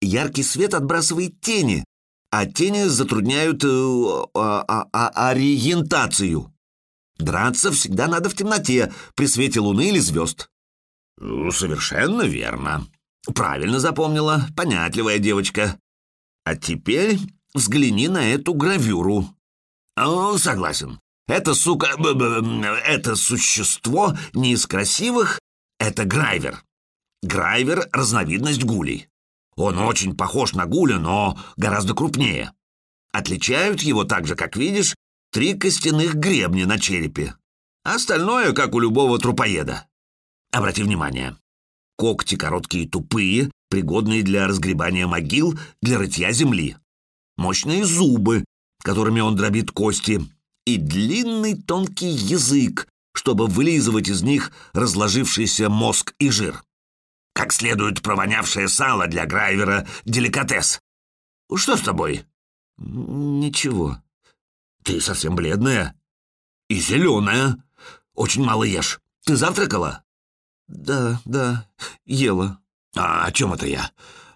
Яркий свет отбрасывает тени, а тени затрудняют э, а, а, ориентацию. Драться всегда надо в темноте, при свете луны или звезд. Совершенно верно. Правильно запомнила, понятливая девочка. А теперь взгляни на эту гравюру. Согласен. Это, сука, это существо не из красивых, это грайвер. Грайвер — разновидность гулей. Он очень похож на гуля, но гораздо крупнее. Отличают его так же, как видишь, три костяных гребня на черепе. Остальное, как у любого трупоеда. Обрати внимание. Когти короткие и тупые, пригодные для разгребания могил, для рытья земли. Мощные зубы, которыми он дробит кости, и длинный тонкий язык, чтобы вылизывать из них разложившийся мозг и жир. Как следует провонявшее сало для Грайвера — деликатес. Что с тобой? Ничего. Ты совсем бледная. И зеленая. Очень мало ешь. Ты завтракала? Да, да, ела. А о чем это я?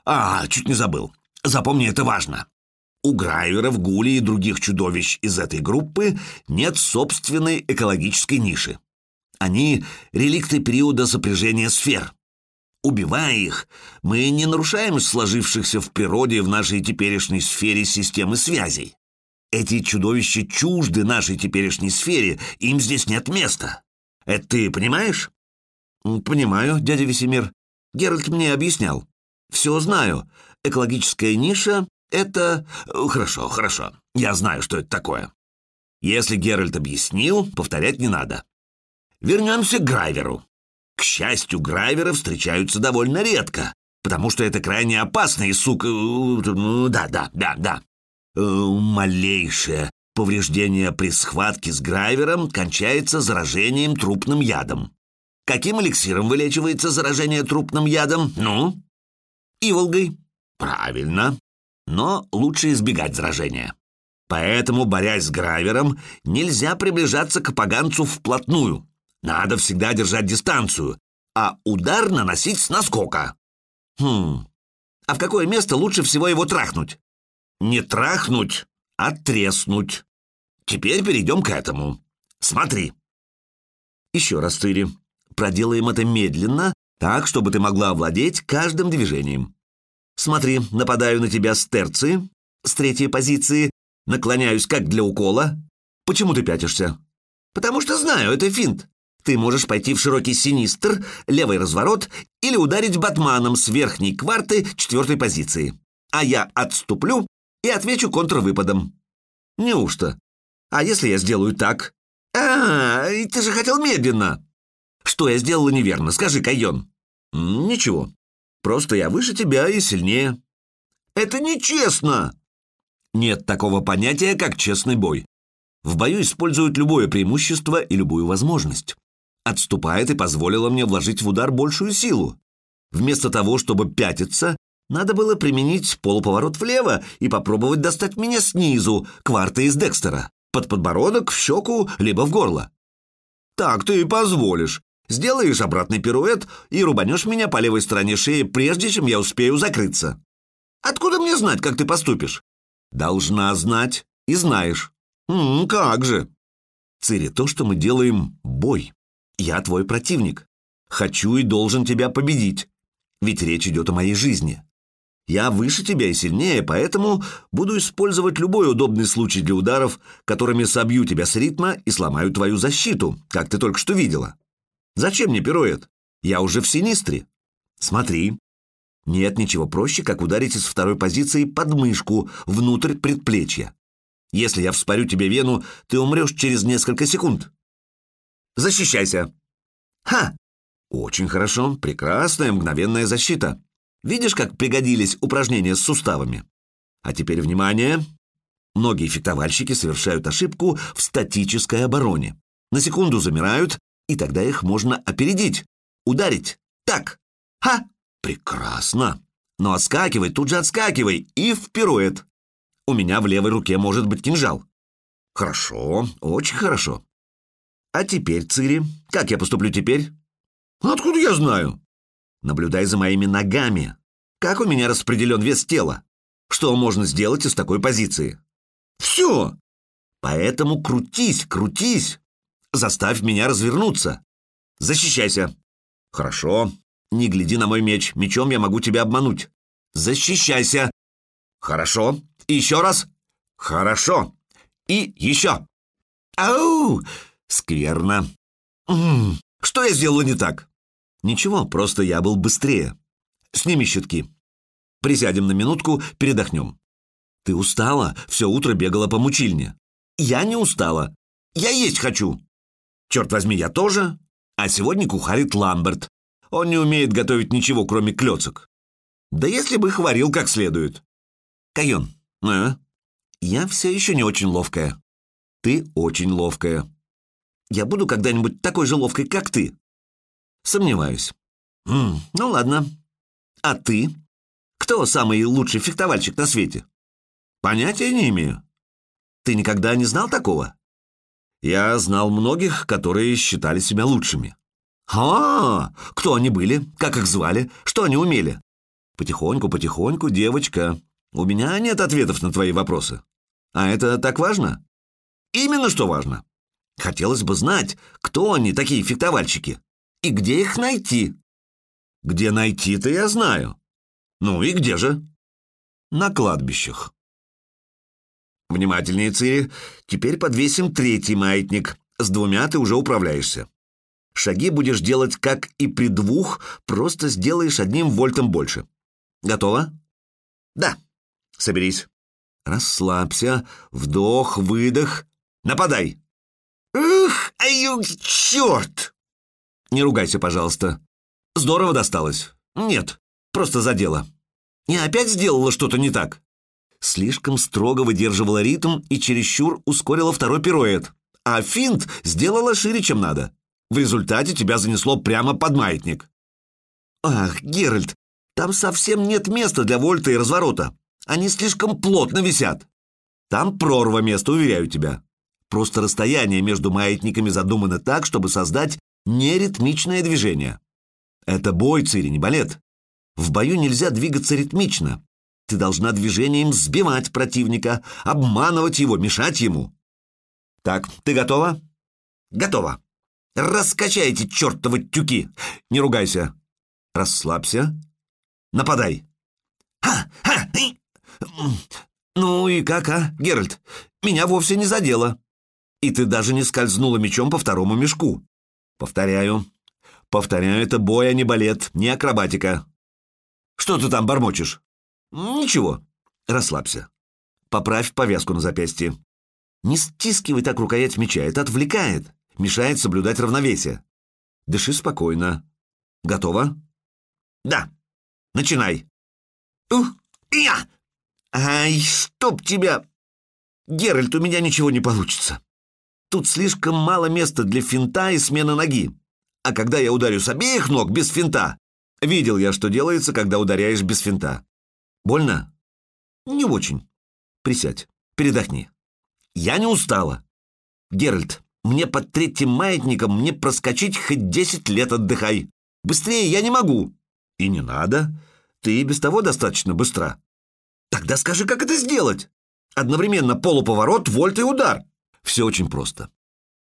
А, чуть не забыл. Запомни, это важно. У Грайверов, Гули и других чудовищ из этой группы нет собственной экологической ниши. Они — реликты периода сопряжения сфер. Убивая их, мы не нарушаем сложившихся в природе в нашей теперешней сфере системы связей. Эти чудовища чужды нашей теперешней сфере, им здесь нет места. Это ты понимаешь? Понимаю, дядя Весемир. Геральт мне объяснял. Все знаю. Экологическая ниша — это... Хорошо, хорошо. Я знаю, что это такое. Если Геральт объяснил, повторять не надо. Вернемся к Грайверу. К счастью, грайверы встречаются довольно редко, потому что это крайне опасные, сука... Ну, да, да, да, да. Э, малейшее повреждение при схватке с грайвером кончается заражением трупным ядом. Каким эликсиром вылечивается заражение трупным ядом? Ну? Иволгой. Правильно. Но лучше избегать заражения. Поэтому, борясь с грайвером, нельзя приближаться к поганцу вплотную. Надо всегда держать дистанцию, а удар наносить с наскока. Хм, а в какое место лучше всего его трахнуть? Не трахнуть, а треснуть. Теперь перейдем к этому. Смотри. Еще раз, Цири. Проделаем это медленно, так, чтобы ты могла овладеть каждым движением. Смотри, нападаю на тебя с терции, с третьей позиции, наклоняюсь как для укола. Почему ты пятишься? Потому что знаю, это финт. Ты можешь пойти в широкий синистр, левый разворот или ударить батманом с верхней кварты четвертой позиции. А я отступлю и отвечу контрвыпадом. Неужто? А если я сделаю так? А, ты же хотел медленно. Что я сделала неверно? Скажи, Кайон. Ничего. Просто я выше тебя и сильнее. Это нечестно. Нет такого понятия, как честный бой. В бою используют любое преимущество и любую возможность. Отступает и позволила мне вложить в удар большую силу. Вместо того, чтобы пятиться, надо было применить полуповорот влево и попробовать достать меня снизу, кварта из Декстера, под подбородок, в щеку, либо в горло. Так ты и позволишь. Сделаешь обратный пируэт и рубанешь меня по левой стороне шеи, прежде чем я успею закрыться. Откуда мне знать, как ты поступишь? Должна знать и знаешь. М как же. Цири, то, что мы делаем, бой. Я твой противник. Хочу и должен тебя победить. Ведь речь идет о моей жизни. Я выше тебя и сильнее, поэтому буду использовать любой удобный случай для ударов, которыми собью тебя с ритма и сломаю твою защиту, как ты только что видела. Зачем мне пируэт? Я уже в синистре. Смотри. Нет ничего проще, как ударить из второй позиции под мышку, внутрь предплечья. Если я вспорю тебе вену, ты умрешь через несколько секунд. Защищайся. Ха! Очень хорошо, прекрасная мгновенная защита. Видишь, как пригодились упражнения с суставами? А теперь внимание! Многие фехтовальщики совершают ошибку в статической обороне. На секунду замирают, и тогда их можно опередить, ударить. Так! Ха! Прекрасно! Но отскакивай, тут же отскакивай, и в пируэт. У меня в левой руке может быть кинжал. Хорошо, очень хорошо. А теперь, Цири, как я поступлю теперь? Откуда я знаю? Наблюдай за моими ногами. Как у меня распределен вес тела? Что можно сделать из такой позиции? Все! Поэтому крутись, крутись! Заставь меня развернуться. Защищайся. Хорошо. Не гляди на мой меч. Мечом я могу тебя обмануть. Защищайся. Хорошо. И еще раз. Хорошо. И еще. Ау! Скверно. М -м, что я сделала не так? Ничего, просто я был быстрее. Сними щитки. Присядем на минутку, передохнем. Ты устала? Все утро бегала по мучильне. Я не устала. Я есть хочу. Черт возьми, я тоже. А сегодня кухарит Ламберт. Он не умеет готовить ничего, кроме клёцок. Да если бы их как следует. Кайон, а? Я все еще не очень ловкая. Ты очень ловкая. Я буду когда-нибудь такой же ловкой, как ты. Сомневаюсь. М ну ладно. А ты? Кто самый лучший фехтовальщик на свете? Понятия не имею. Ты никогда не знал такого? Я знал многих, которые считали себя лучшими. А, кто они были? Как их звали? Что они умели? Потихоньку, потихоньку, девочка. У меня нет ответов на твои вопросы. А это так важно? Именно что важно. Хотелось бы знать, кто они, такие фехтовальщики. И где их найти? Где найти-то я знаю. Ну и где же? На кладбищах. Внимательнее, Цири. Теперь подвесим третий маятник. С двумя ты уже управляешься. Шаги будешь делать, как и при двух, просто сделаешь одним вольтом больше. Готово? Да. Соберись. Расслабься. Вдох, выдох. Нападай. Ух, аю, черт! Не ругайся, пожалуйста. Здорово досталось. Нет, просто задела. Я опять сделала что-то не так. Слишком строго выдерживала ритм и чересчур ускорила второй пируэт. А финт сделала шире, чем надо. В результате тебя занесло прямо под маятник. Ах, Геральт, там совсем нет места для вольта и разворота. Они слишком плотно висят. Там прорва места, уверяю тебя. Просто расстояние между маятниками задумано так, чтобы создать неритмичное движение. Это бой, Цири, не балет. В бою нельзя двигаться ритмично. Ты должна движением сбивать противника, обманывать его, мешать ему. Так, ты готова? Готова. Раскачайте чертовы тюки. Не ругайся. Расслабься. Нападай. Ну и как, а, Геральт? Меня вовсе не задело. И ты даже не скользнула мечом по второму мешку. Повторяю. Повторяю, это бой, а не балет, не акробатика. Что ты там бормочешь? Ничего. Расслабься. Поправь повязку на запястье. Не стискивай так рукоять меча, это отвлекает, мешает соблюдать равновесие. Дыши спокойно. Готово? Да. Начинай. Ух, я! Ай, чтоб тебя... Геральт, у меня ничего не получится. Тут слишком мало места для финта и смены ноги. А когда я ударю с обеих ног без финта, видел я, что делается, когда ударяешь без финта. Больно? Не очень. Присядь, передохни. Я не устала. Геральт, мне под третьим маятником мне проскочить хоть десять лет отдыхай. Быстрее я не могу. И не надо. Ты и без того достаточно быстра. Тогда скажи, как это сделать? Одновременно полуповорот, вольт и удар. Все очень просто.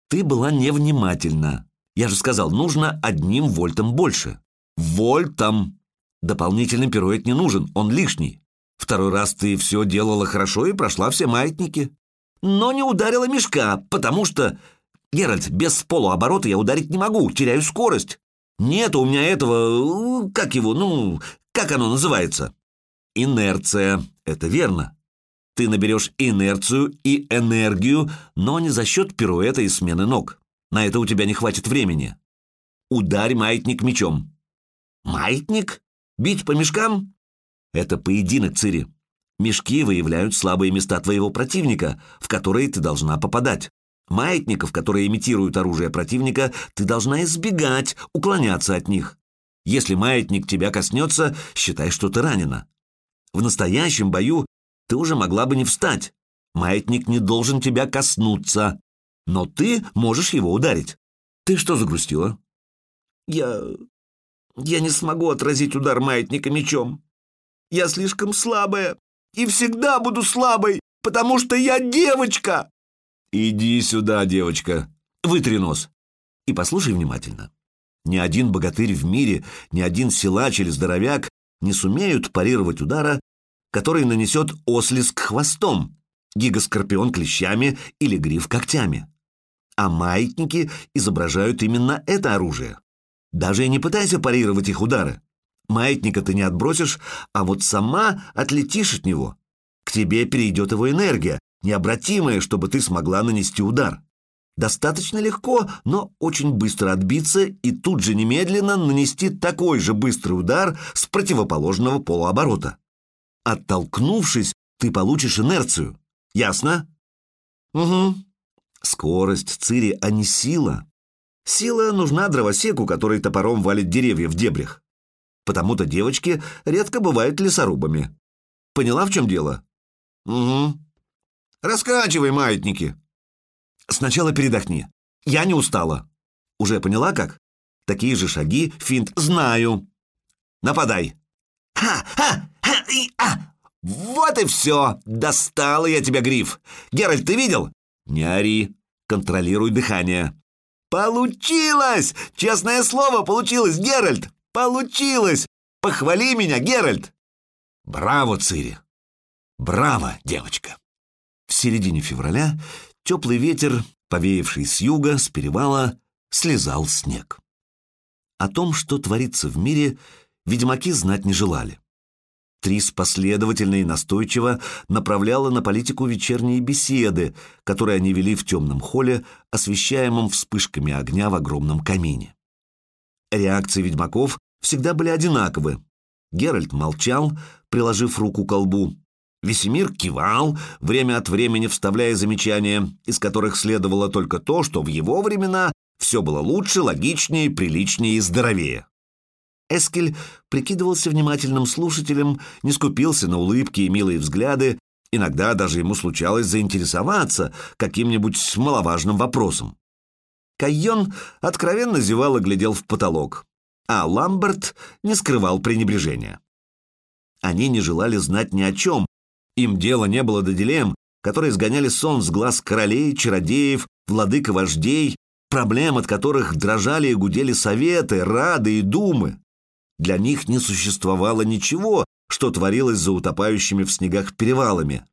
Ты была невнимательна. Я же сказал, нужно одним вольтом больше. Вольтом. Дополнительный пируэт не нужен, он лишний. Второй раз ты все делала хорошо и прошла все маятники. Но не ударила мешка, потому что... Геральт, без полуоборота я ударить не могу, теряю скорость. Нет у меня этого... Как его, ну... Как оно называется? Инерция. Это верно. Ты наберешь инерцию и энергию, но не за счет пируэта и смены ног. На это у тебя не хватит времени. Ударь маятник мечом. Маятник? Бить по мешкам? Это поединок, Цири. Мешки выявляют слабые места твоего противника, в которые ты должна попадать. Маятников, которые имитируют оружие противника, ты должна избегать, уклоняться от них. Если маятник тебя коснется, считай, что ты ранена. В настоящем бою ты уже могла бы не встать. Маятник не должен тебя коснуться, но ты можешь его ударить. Ты что загрустила? Я... я не смогу отразить удар маятника мечом. Я слишком слабая и всегда буду слабой, потому что я девочка. Иди сюда, девочка. Вытри нос. И послушай внимательно. Ни один богатырь в мире, ни один силач или здоровяк не сумеют парировать удара, который нанесет ослиск хвостом, гигаскорпион клещами или гриф когтями. А маятники изображают именно это оружие. Даже и не пытайся парировать их удары. Маятника ты не отбросишь, а вот сама отлетишь от него. К тебе перейдет его энергия, необратимая, чтобы ты смогла нанести удар. Достаточно легко, но очень быстро отбиться и тут же немедленно нанести такой же быстрый удар с противоположного полуоборота. Оттолкнувшись, ты получишь инерцию. Ясно? Угу. Скорость, Цири, а не сила. Сила нужна дровосеку, который топором валит деревья в дебрях. Потому-то девочки редко бывают лесорубами. Поняла, в чем дело? Угу. Раскачивай маятники. Сначала передохни. Я не устала. Уже поняла как? Такие же шаги, финт, знаю. Нападай. Ха-ха! и а! Вот и все! Достала я тебя, Гриф! Геральт, ты видел? Не ори, контролируй дыхание. Получилось! Честное слово, получилось, Геральт! Получилось! Похвали меня, Геральт! Браво, Цири! Браво, девочка! В середине февраля теплый ветер, повеявший с юга, с перевала, слезал снег. О том, что творится в мире, ведьмаки знать не желали. Трис последовательно и настойчиво направляла на политику вечерние беседы, которые они вели в темном холле, освещаемом вспышками огня в огромном камине. Реакции ведьмаков всегда были одинаковы. Геральт молчал, приложив руку к колбу. Весемир кивал, время от времени вставляя замечания, из которых следовало только то, что в его времена все было лучше, логичнее, приличнее и здоровее. Эскель прикидывался внимательным слушателем, не скупился на улыбки и милые взгляды, иногда даже ему случалось заинтересоваться каким-нибудь маловажным вопросом. Кайон откровенно зевал и глядел в потолок, а Ламберт не скрывал пренебрежения. Они не желали знать ни о чем, им дела не было до дилемм, которые сгоняли сон с глаз королей, чародеев, владык вождей, проблем от которых дрожали и гудели советы, рады и думы. Для них не существовало ничего, что творилось за утопающими в снегах перевалами,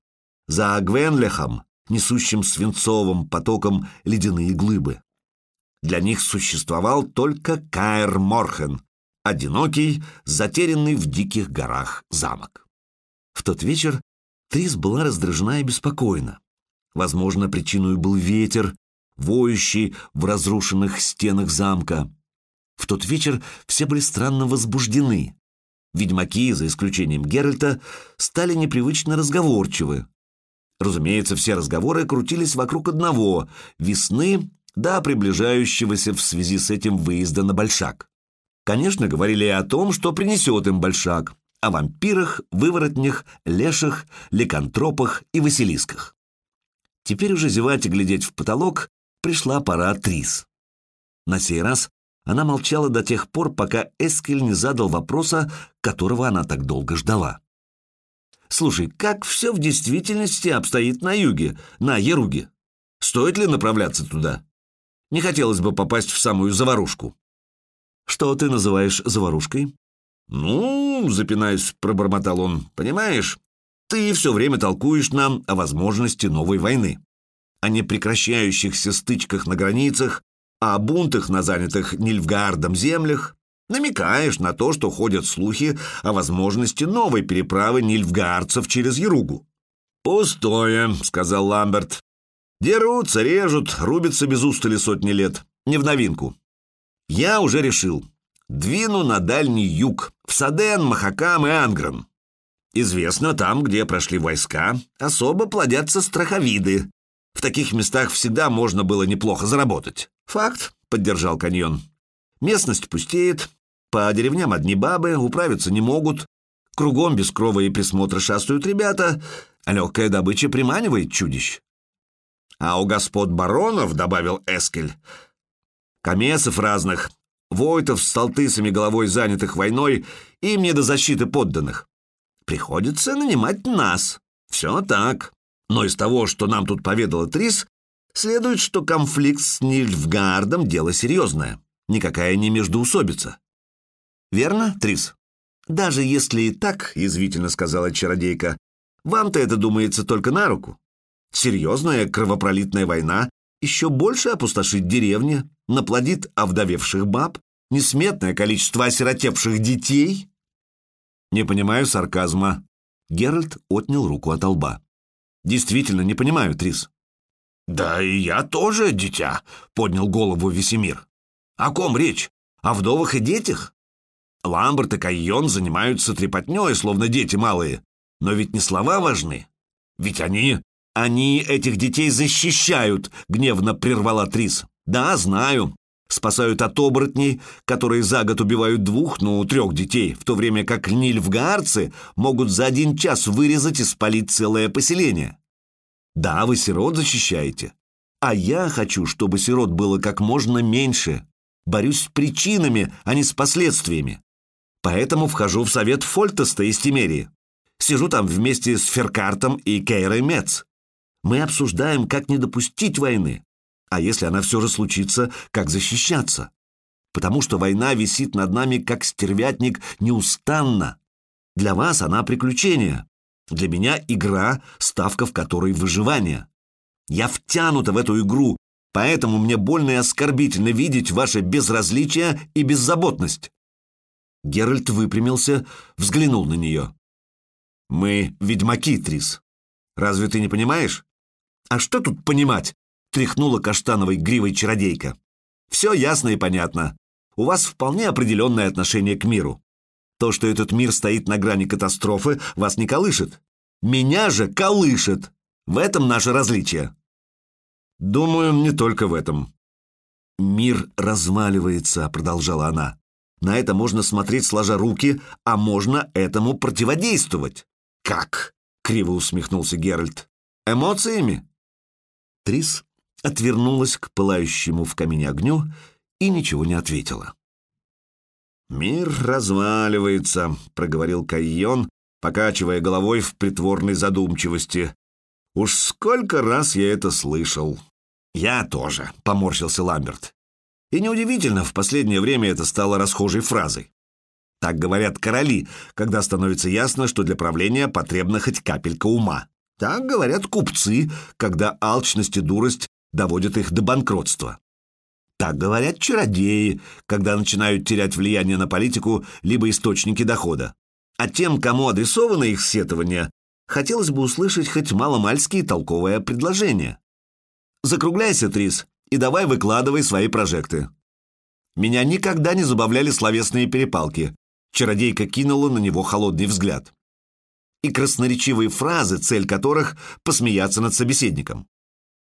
за Гвенлехом, несущим свинцовым потоком ледяные глыбы. Для них существовал только Каэр Морхен, одинокий, затерянный в диких горах замок. В тот вечер Трис была раздражена и беспокойна. Возможно, причиной был ветер, воющий в разрушенных стенах замка. В тот вечер все были странно возбуждены. Ведьмаки, за исключением Геральта, стали непривычно разговорчивы. Разумеется, все разговоры крутились вокруг одного — весны, да приближающегося в связи с этим выезда на Большак. Конечно, говорили и о том, что принесет им Большак, о вампирах, выворотнях, леших, ликантропах и василисках. Теперь уже зевать и глядеть в потолок пришла пора Трис. На сей раз она молчала до тех пор, пока Эскель не задал вопроса, которого она так долго ждала. «Слушай, как все в действительности обстоит на юге, на Еруге? Стоит ли направляться туда? Не хотелось бы попасть в самую заварушку». «Что ты называешь заварушкой?» «Ну, запинаясь, пробормотал он, понимаешь, ты все время толкуешь нам о возможности новой войны, о непрекращающихся стычках на границах, о бунтах на занятых Нильфгаардом землях, намекаешь на то, что ходят слухи о возможности новой переправы нильфгаарцев через Яругу. «Пустое», — сказал Ламберт. «Дерутся, режут, рубятся без устали сотни лет. Не в новинку. Я уже решил. Двину на дальний юг, в Саден, Махакам и Ангрен. Известно, там, где прошли войска, особо плодятся страховиды. В таких местах всегда можно было неплохо заработать. Факт, поддержал каньон. Местность пустеет, по деревням одни бабы, управиться не могут. Кругом без крова и присмотра шастают ребята, а легкая добыча приманивает чудищ. А у господ баронов, добавил Эскель, комесов разных, войтов с толтысами головой занятых войной, им не до защиты подданных. Приходится нанимать нас. Все так. Но из того, что нам тут поведала Трис, следует, что конфликт с Нильфгардом — дело серьезное. Никакая не междоусобица. Верно, Трис? Даже если и так, — язвительно сказала чародейка, — вам-то это думается только на руку. Серьезная кровопролитная война еще больше опустошит деревни, наплодит овдовевших баб, несметное количество осиротевших детей. Не понимаю сарказма. Геральт отнял руку от лба. Действительно, не понимаю, Трис. Да и я тоже, дитя, поднял голову Весемир. О ком речь? О вдовах и детях? Ламберт и Кайон занимаются трепотней, словно дети малые. Но ведь не слова важны. Ведь они... Они этих детей защищают, гневно прервала Трис. Да, знаю. Спасают от оборотней, которые за год убивают двух, ну, трех детей, в то время как нильфгаарцы могут за один час вырезать и спалить целое поселение. Да, вы сирот защищаете. А я хочу, чтобы сирот было как можно меньше. Борюсь с причинами, а не с последствиями. Поэтому вхожу в совет Фольтеста из Тимерии. Сижу там вместе с Феркартом и Кейрой Мец. Мы обсуждаем, как не допустить войны. А если она все же случится, как защищаться? Потому что война висит над нами, как стервятник, неустанно. Для вас она приключение. Для меня игра, ставка в которой выживание. Я втянута в эту игру, поэтому мне больно и оскорбительно видеть ваше безразличие и беззаботность. Геральт выпрямился, взглянул на нее. «Мы ведьмаки, Трис. Разве ты не понимаешь?» «А что тут понимать?» — тряхнула каштановой гривой чародейка. «Все ясно и понятно. У вас вполне определенное отношение к миру. То, что этот мир стоит на грани катастрофы, вас не колышет. Меня же колышет. В этом наше различие». «Думаю, не только в этом». «Мир разваливается», — продолжала она. На это можно смотреть сложа руки, а можно этому противодействовать. Как? Криво усмехнулся Геральт. Эмоциями? Трис отвернулась к пылающему в камине огню и ничего не ответила. «Мир разваливается», — проговорил Кайон, покачивая головой в притворной задумчивости. «Уж сколько раз я это слышал!» «Я тоже», — поморщился Ламберт. И неудивительно, в последнее время это стало расхожей фразой. Так говорят короли, когда становится ясно, что для правления потребна хоть капелька ума. Так говорят купцы, когда алчность и дурость доводят их до банкротства. Так говорят чародеи, когда начинают терять влияние на политику либо источники дохода. А тем, кому адресовано их сетование, хотелось бы услышать хоть маломальские толковое предложение. Закругляйся, Трис, и давай выкладывай свои прожекты. Меня никогда не забавляли словесные перепалки. Чародейка кинула на него холодный взгляд. и красноречивые фразы, цель которых — посмеяться над собеседником.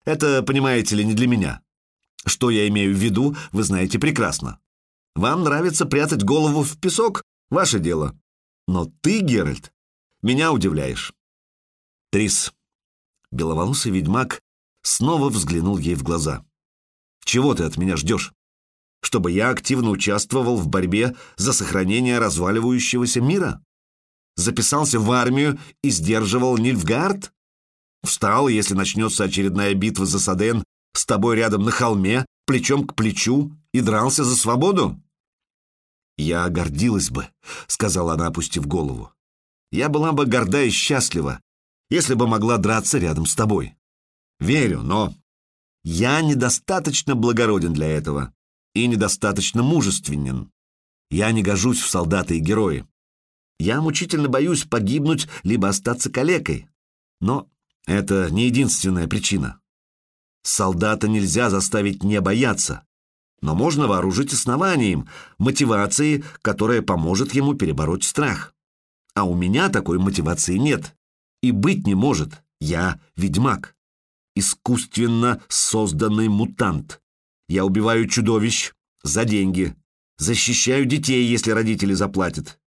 Это, понимаете ли, не для меня. Что я имею в виду, вы знаете прекрасно. Вам нравится прятать голову в песок? Ваше дело. Но ты, Геральт, меня удивляешь. Трис. Беловолосый ведьмак снова взглянул ей в глаза. Чего ты от меня ждешь? Чтобы я активно участвовал в борьбе за сохранение разваливающегося мира? Записался в армию и сдерживал Нильфгард? Встал, если начнется очередная битва за Саден, с тобой рядом на холме, плечом к плечу, и дрался за свободу? «Я гордилась бы», — сказала она, опустив голову. «Я была бы горда и счастлива, если бы могла драться рядом с тобой. Верю, но я недостаточно благороден для этого и недостаточно мужественен. Я не гожусь в солдаты и герои. Я мучительно боюсь погибнуть либо остаться калекой. Но это не единственная причина. Солдата нельзя заставить не бояться, но можно вооружить основанием, мотивацией, которая поможет ему перебороть страх. А у меня такой мотивации нет. И быть не может. Я ведьмак. Искусственно созданный мутант. Я убиваю чудовищ за деньги. Защищаю детей, если родители заплатят.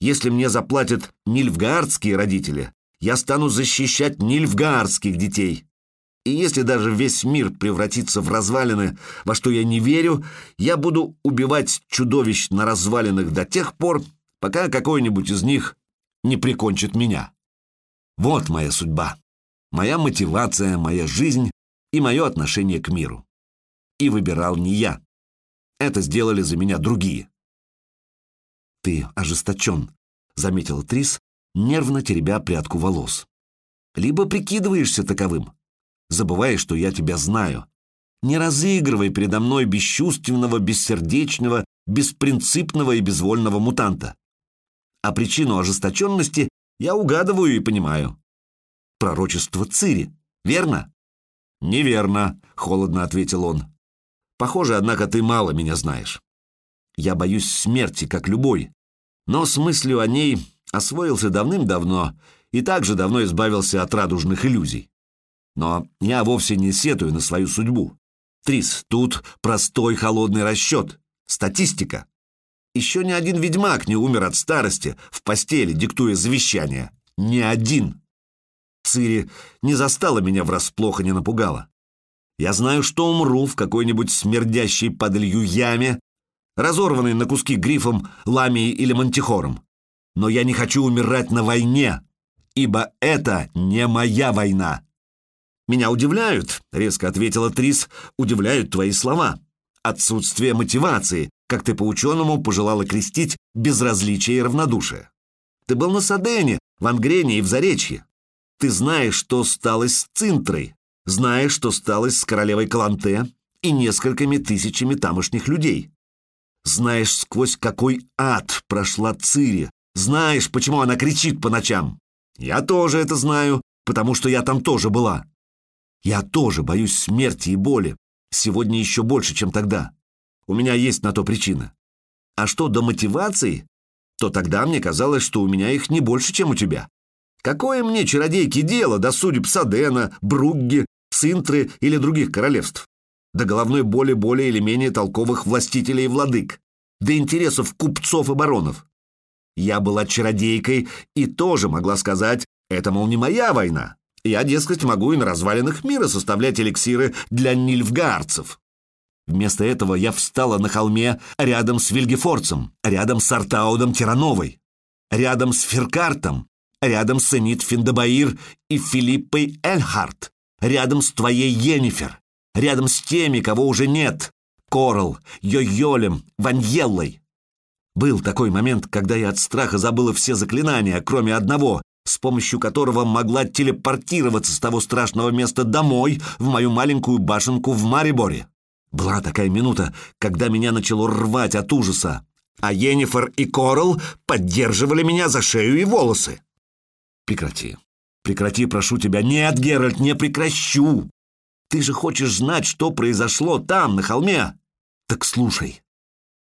Если мне заплатят нильфгаардские родители, я стану защищать нильфгаардских детей. И если даже весь мир превратится в развалины, во что я не верю, я буду убивать чудовищ на развалинах до тех пор, пока какой-нибудь из них не прикончит меня. Вот моя судьба, моя мотивация, моя жизнь и мое отношение к миру. И выбирал не я. Это сделали за меня другие. «Ты ожесточен», — заметил Трис, нервно теребя прядку волос. «Либо прикидываешься таковым, забывая, что я тебя знаю. Не разыгрывай передо мной бесчувственного, бессердечного, беспринципного и безвольного мутанта. А причину ожесточенности я угадываю и понимаю. Пророчество Цири, верно? Неверно, холодно ответил он. Похоже, однако, ты мало меня знаешь. Я боюсь смерти, как любой, но с мыслью о ней освоился давным-давно и также давно избавился от радужных иллюзий. Но я вовсе не сетую на свою судьбу. Трис, тут простой холодный расчет, статистика. Еще ни один ведьмак не умер от старости в постели, диктуя завещание. Ни один. Цири не застала меня врасплох и не напугала. Я знаю, что умру в какой-нибудь смердящей подлью яме, разорванной на куски грифом, ламией или мантихором. Но я не хочу умирать на войне, ибо это не моя война. «Меня удивляют», — резко ответила Трис, — «удивляют твои слова. Отсутствие мотивации, как ты по-ученому пожелала крестить безразличие и равнодушие. Ты был на Садене, в Ангрене и в Заречье. Ты знаешь, что стало с Цинтрой, знаешь, что стало с королевой Каланте и несколькими тысячами тамошних людей. Знаешь, сквозь какой ад прошла Цири, знаешь, почему она кричит по ночам. Я тоже это знаю, потому что я там тоже была. Я тоже боюсь смерти и боли. Сегодня еще больше, чем тогда. У меня есть на то причина. А что до мотивации, то тогда мне казалось, что у меня их не больше, чем у тебя. Какое мне, чародейки, дело до судеб Садена, Бругги, Цинтры или других королевств? До головной боли более или менее толковых властителей и владык? До интересов купцов и баронов? Я была чародейкой и тоже могла сказать, это, мол, не моя война, я, дескать, могу и на развалинах мира составлять эликсиры для нильфгаарцев. Вместо этого я встала на холме рядом с Вильгефорцем, рядом с Артаудом Тирановой, рядом с Феркартом, рядом с Энит Финдабаир и Филиппой Эльхарт, рядом с твоей Йеннифер, рядом с теми, кого уже нет, Корал, Йойолем, Ваньеллой. Был такой момент, когда я от страха забыла все заклинания, кроме одного, с помощью которого могла телепортироваться с того страшного места домой, в мою маленькую башенку в Мариборе. Была такая минута, когда меня начало рвать от ужаса, а Йеннифер и Корал поддерживали меня за шею и волосы. Прекрати. Прекрати, прошу тебя. Нет, Геральт, не прекращу. Ты же хочешь знать, что произошло там, на холме. Так слушай.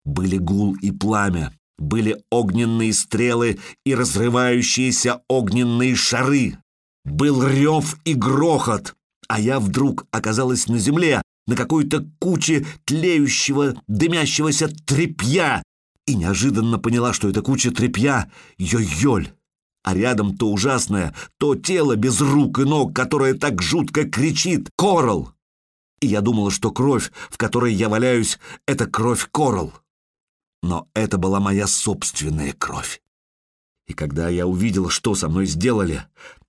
Были гул и пламя, Были огненные стрелы и разрывающиеся огненные шары. Был рев и грохот, а я вдруг оказалась на земле, на какой-то куче тлеющего, дымящегося тряпья, и неожиданно поняла, что это куча тряпья — йо-йоль. А рядом то ужасное, то тело без рук и ног, которое так жутко кричит «Коралл!». И я думала, что кровь, в которой я валяюсь, — это кровь Коралл. Но это была моя собственная кровь. И когда я увидела, что со мной сделали,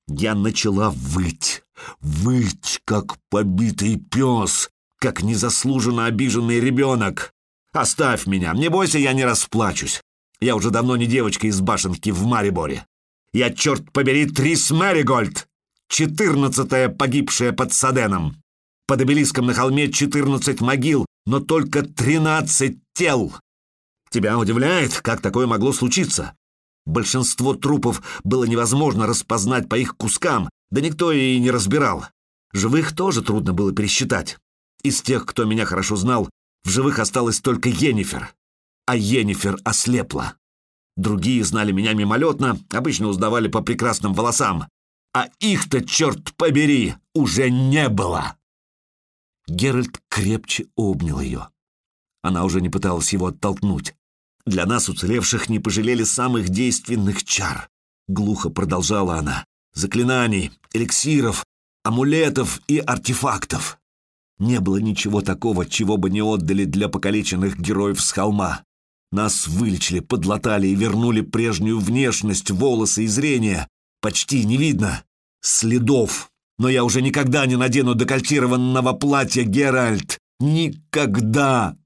я начала выть, выть, как побитый пес, как незаслуженно обиженный ребенок. Оставь меня, не бойся, я не расплачусь. Я уже давно не девочка из башенки в Мариборе. Я, черт побери, Трис Мэригольд, четырнадцатая погибшая под Саденом. Под обелиском на холме четырнадцать могил, но только тринадцать тел. Тебя удивляет, как такое могло случиться? Большинство трупов было невозможно распознать по их кускам, да никто и не разбирал. Живых тоже трудно было пересчитать. Из тех, кто меня хорошо знал, в живых осталась только Енифер. А Енифер ослепла. Другие знали меня мимолетно, обычно узнавали по прекрасным волосам. А их-то, черт побери, уже не было. Геральт крепче обнял ее. Она уже не пыталась его оттолкнуть. Для нас, уцелевших, не пожалели самых действенных чар. Глухо продолжала она. Заклинаний, эликсиров, амулетов и артефактов. Не было ничего такого, чего бы не отдали для покалеченных героев с холма. Нас вылечили, подлатали и вернули прежнюю внешность, волосы и зрение. Почти не видно. Следов. Но я уже никогда не надену декольтированного платья, Геральт. Никогда!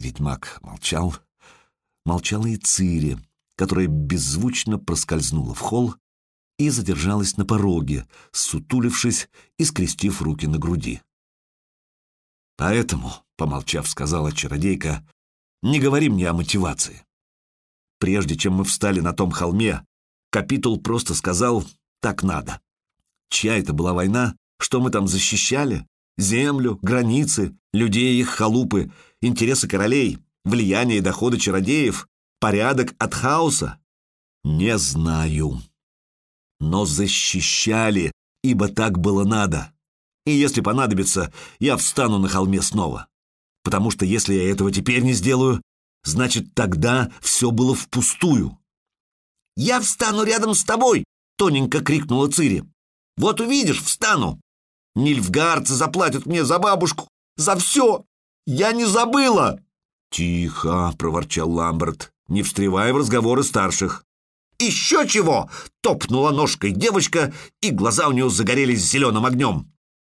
Ведьмак молчал. Молчала и Цири, которая беззвучно проскользнула в холл и задержалась на пороге, сутулившись и скрестив руки на груди. «Поэтому», — помолчав, сказала чародейка, — «не говори мне о мотивации. Прежде чем мы встали на том холме, капитул просто сказал «так надо». Чья это была война? Что мы там защищали? Землю, границы, людей их халупы, интересы королей, влияние и доходы чародеев, порядок от хаоса? Не знаю но защищали, ибо так было надо. И если понадобится, я встану на холме снова. Потому что если я этого теперь не сделаю, значит, тогда все было впустую. «Я встану рядом с тобой!» — тоненько крикнула Цири. «Вот увидишь, встану! Нильфгардцы заплатят мне за бабушку, за все! Я не забыла!» «Тихо!» — проворчал Ламберт, не встревая в разговоры старших. «Еще чего!» — топнула ножкой девочка, и глаза у нее загорелись зеленым огнем.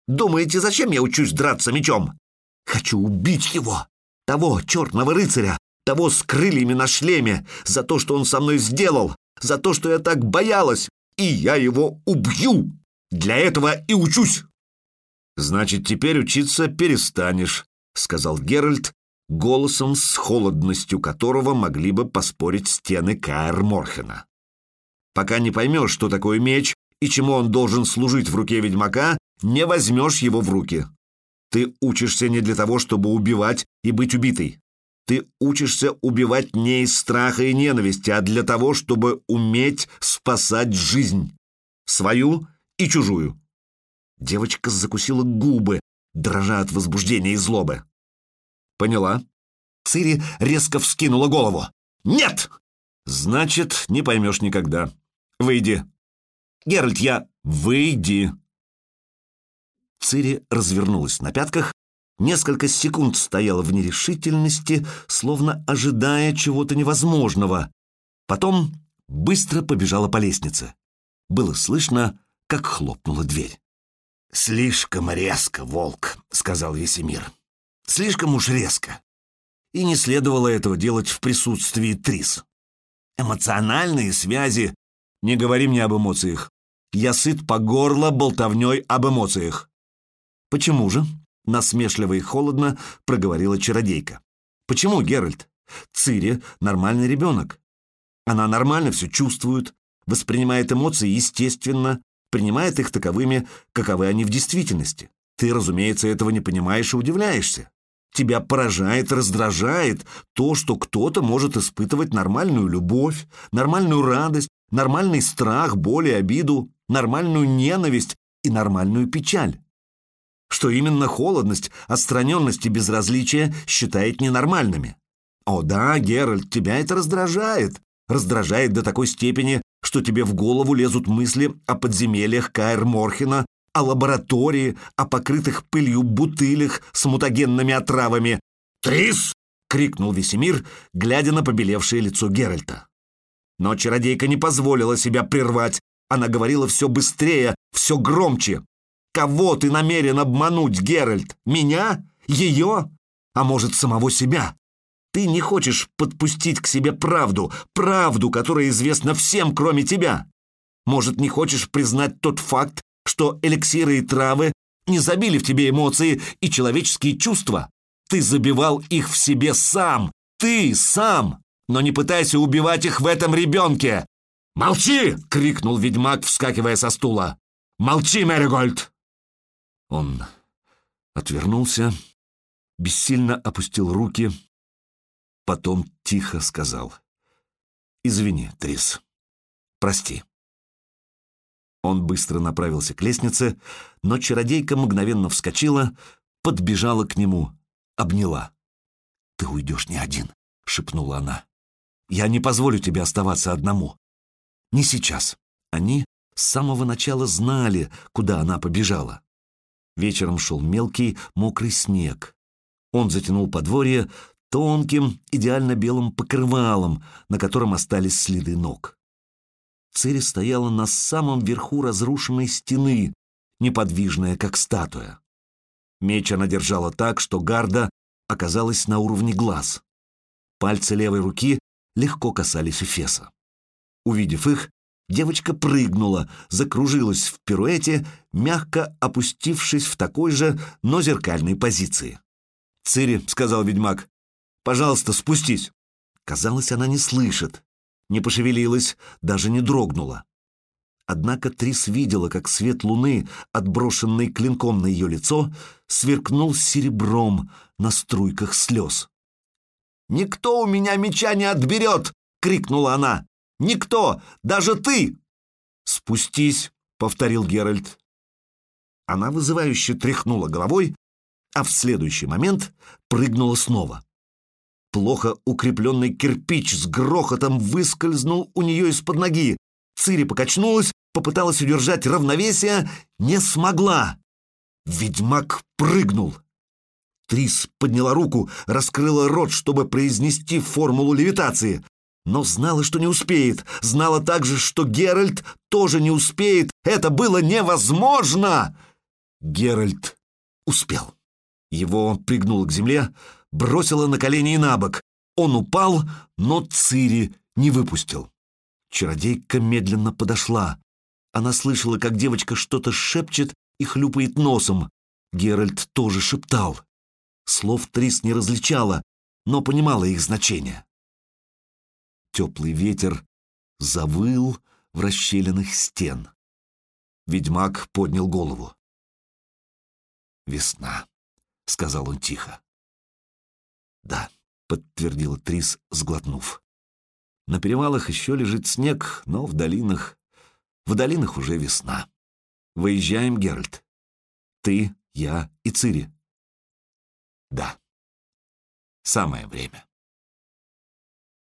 «Думаете, зачем я учусь драться мечом? Хочу убить его, того черного рыцаря, того с крыльями на шлеме, за то, что он со мной сделал, за то, что я так боялась, и я его убью! Для этого и учусь!» «Значит, теперь учиться перестанешь», — сказал Геральт, голосом с холодностью которого могли бы поспорить стены Каэр Морхена. Пока не поймешь, что такое меч и чему он должен служить в руке ведьмака, не возьмешь его в руки. Ты учишься не для того, чтобы убивать и быть убитой. Ты учишься убивать не из страха и ненависти, а для того, чтобы уметь спасать жизнь. Свою и чужую. Девочка закусила губы, дрожа от возбуждения и злобы. Поняла? Цири резко вскинула голову. «Нет!» «Значит, не поймешь никогда. Выйди. Геральт, я... Выйди. Цири развернулась на пятках, несколько секунд стояла в нерешительности, словно ожидая чего-то невозможного. Потом быстро побежала по лестнице. Было слышно, как хлопнула дверь. «Слишком резко, волк», — сказал Есемир. «Слишком уж резко. И не следовало этого делать в присутствии Трис. Эмоциональные связи не говори мне об эмоциях. Я сыт по горло болтовней об эмоциях. Почему же? Насмешливо и холодно проговорила чародейка. Почему, Геральт? Цири — нормальный ребенок. Она нормально все чувствует, воспринимает эмоции естественно, принимает их таковыми, каковы они в действительности. Ты, разумеется, этого не понимаешь и удивляешься. Тебя поражает, раздражает то, что кто-то может испытывать нормальную любовь, нормальную радость, нормальный страх, боль и обиду, нормальную ненависть и нормальную печаль. Что именно холодность, отстраненность и безразличие считает ненормальными. О да, Геральт, тебя это раздражает. Раздражает до такой степени, что тебе в голову лезут мысли о подземельях Каэр Морхена о лаборатории, о покрытых пылью бутылях с мутагенными отравами. «Трис!» — крикнул Весемир, глядя на побелевшее лицо Геральта. Но чародейка не позволила себя прервать. Она говорила все быстрее, все громче. «Кого ты намерен обмануть, Геральт? Меня? Ее? А может, самого себя? Ты не хочешь подпустить к себе правду, правду, которая известна всем, кроме тебя? Может, не хочешь признать тот факт, что эликсиры и травы не забили в тебе эмоции и человеческие чувства. Ты забивал их в себе сам. Ты сам. Но не пытайся убивать их в этом ребенке. «Молчи!» — крикнул ведьмак, вскакивая со стула. «Молчи, Мэригольд!» Он отвернулся, бессильно опустил руки, потом тихо сказал. «Извини, Трис. Прости». Он быстро направился к лестнице, но чародейка мгновенно вскочила, подбежала к нему, обняла. «Ты уйдешь не один», — шепнула она. «Я не позволю тебе оставаться одному. Не сейчас». Они с самого начала знали, куда она побежала. Вечером шел мелкий, мокрый снег. Он затянул подворье тонким, идеально белым покрывалом, на котором остались следы ног. Цири стояла на самом верху разрушенной стены, неподвижная, как статуя. Меч она держала так, что гарда оказалась на уровне глаз. Пальцы левой руки легко касались эфеса. Увидев их, девочка прыгнула, закружилась в пируэте, мягко опустившись в такой же, но зеркальной позиции. «Цири», — сказал ведьмак, — «пожалуйста, спустись». Казалось, она не слышит не пошевелилась, даже не дрогнула. Однако Трис видела, как свет луны, отброшенный клинком на ее лицо, сверкнул серебром на струйках слез. «Никто у меня меча не отберет!» — крикнула она. «Никто! Даже ты!» «Спустись!» — повторил Геральт. Она вызывающе тряхнула головой, а в следующий момент прыгнула снова. Плохо укрепленный кирпич с грохотом выскользнул у нее из-под ноги. Цири покачнулась, попыталась удержать равновесие, не смогла. Ведьмак прыгнул. Трис подняла руку, раскрыла рот, чтобы произнести формулу левитации, но знала, что не успеет. Знала также, что Геральт тоже не успеет. Это было невозможно! Геральт успел. Его пригнуло к земле, бросила на колени и на бок. Он упал, но Цири не выпустил. Чародейка медленно подошла. Она слышала, как девочка что-то шепчет и хлюпает носом. Геральт тоже шептал. Слов Трис не различала, но понимала их значение. Теплый ветер завыл в расщелинах стен. Ведьмак поднял голову. «Весна», — сказал он тихо. «Да», — подтвердила Трис, сглотнув. «На перевалах еще лежит снег, но в долинах... В долинах уже весна. Выезжаем, Геральт. Ты, я и Цири». «Да. Самое время».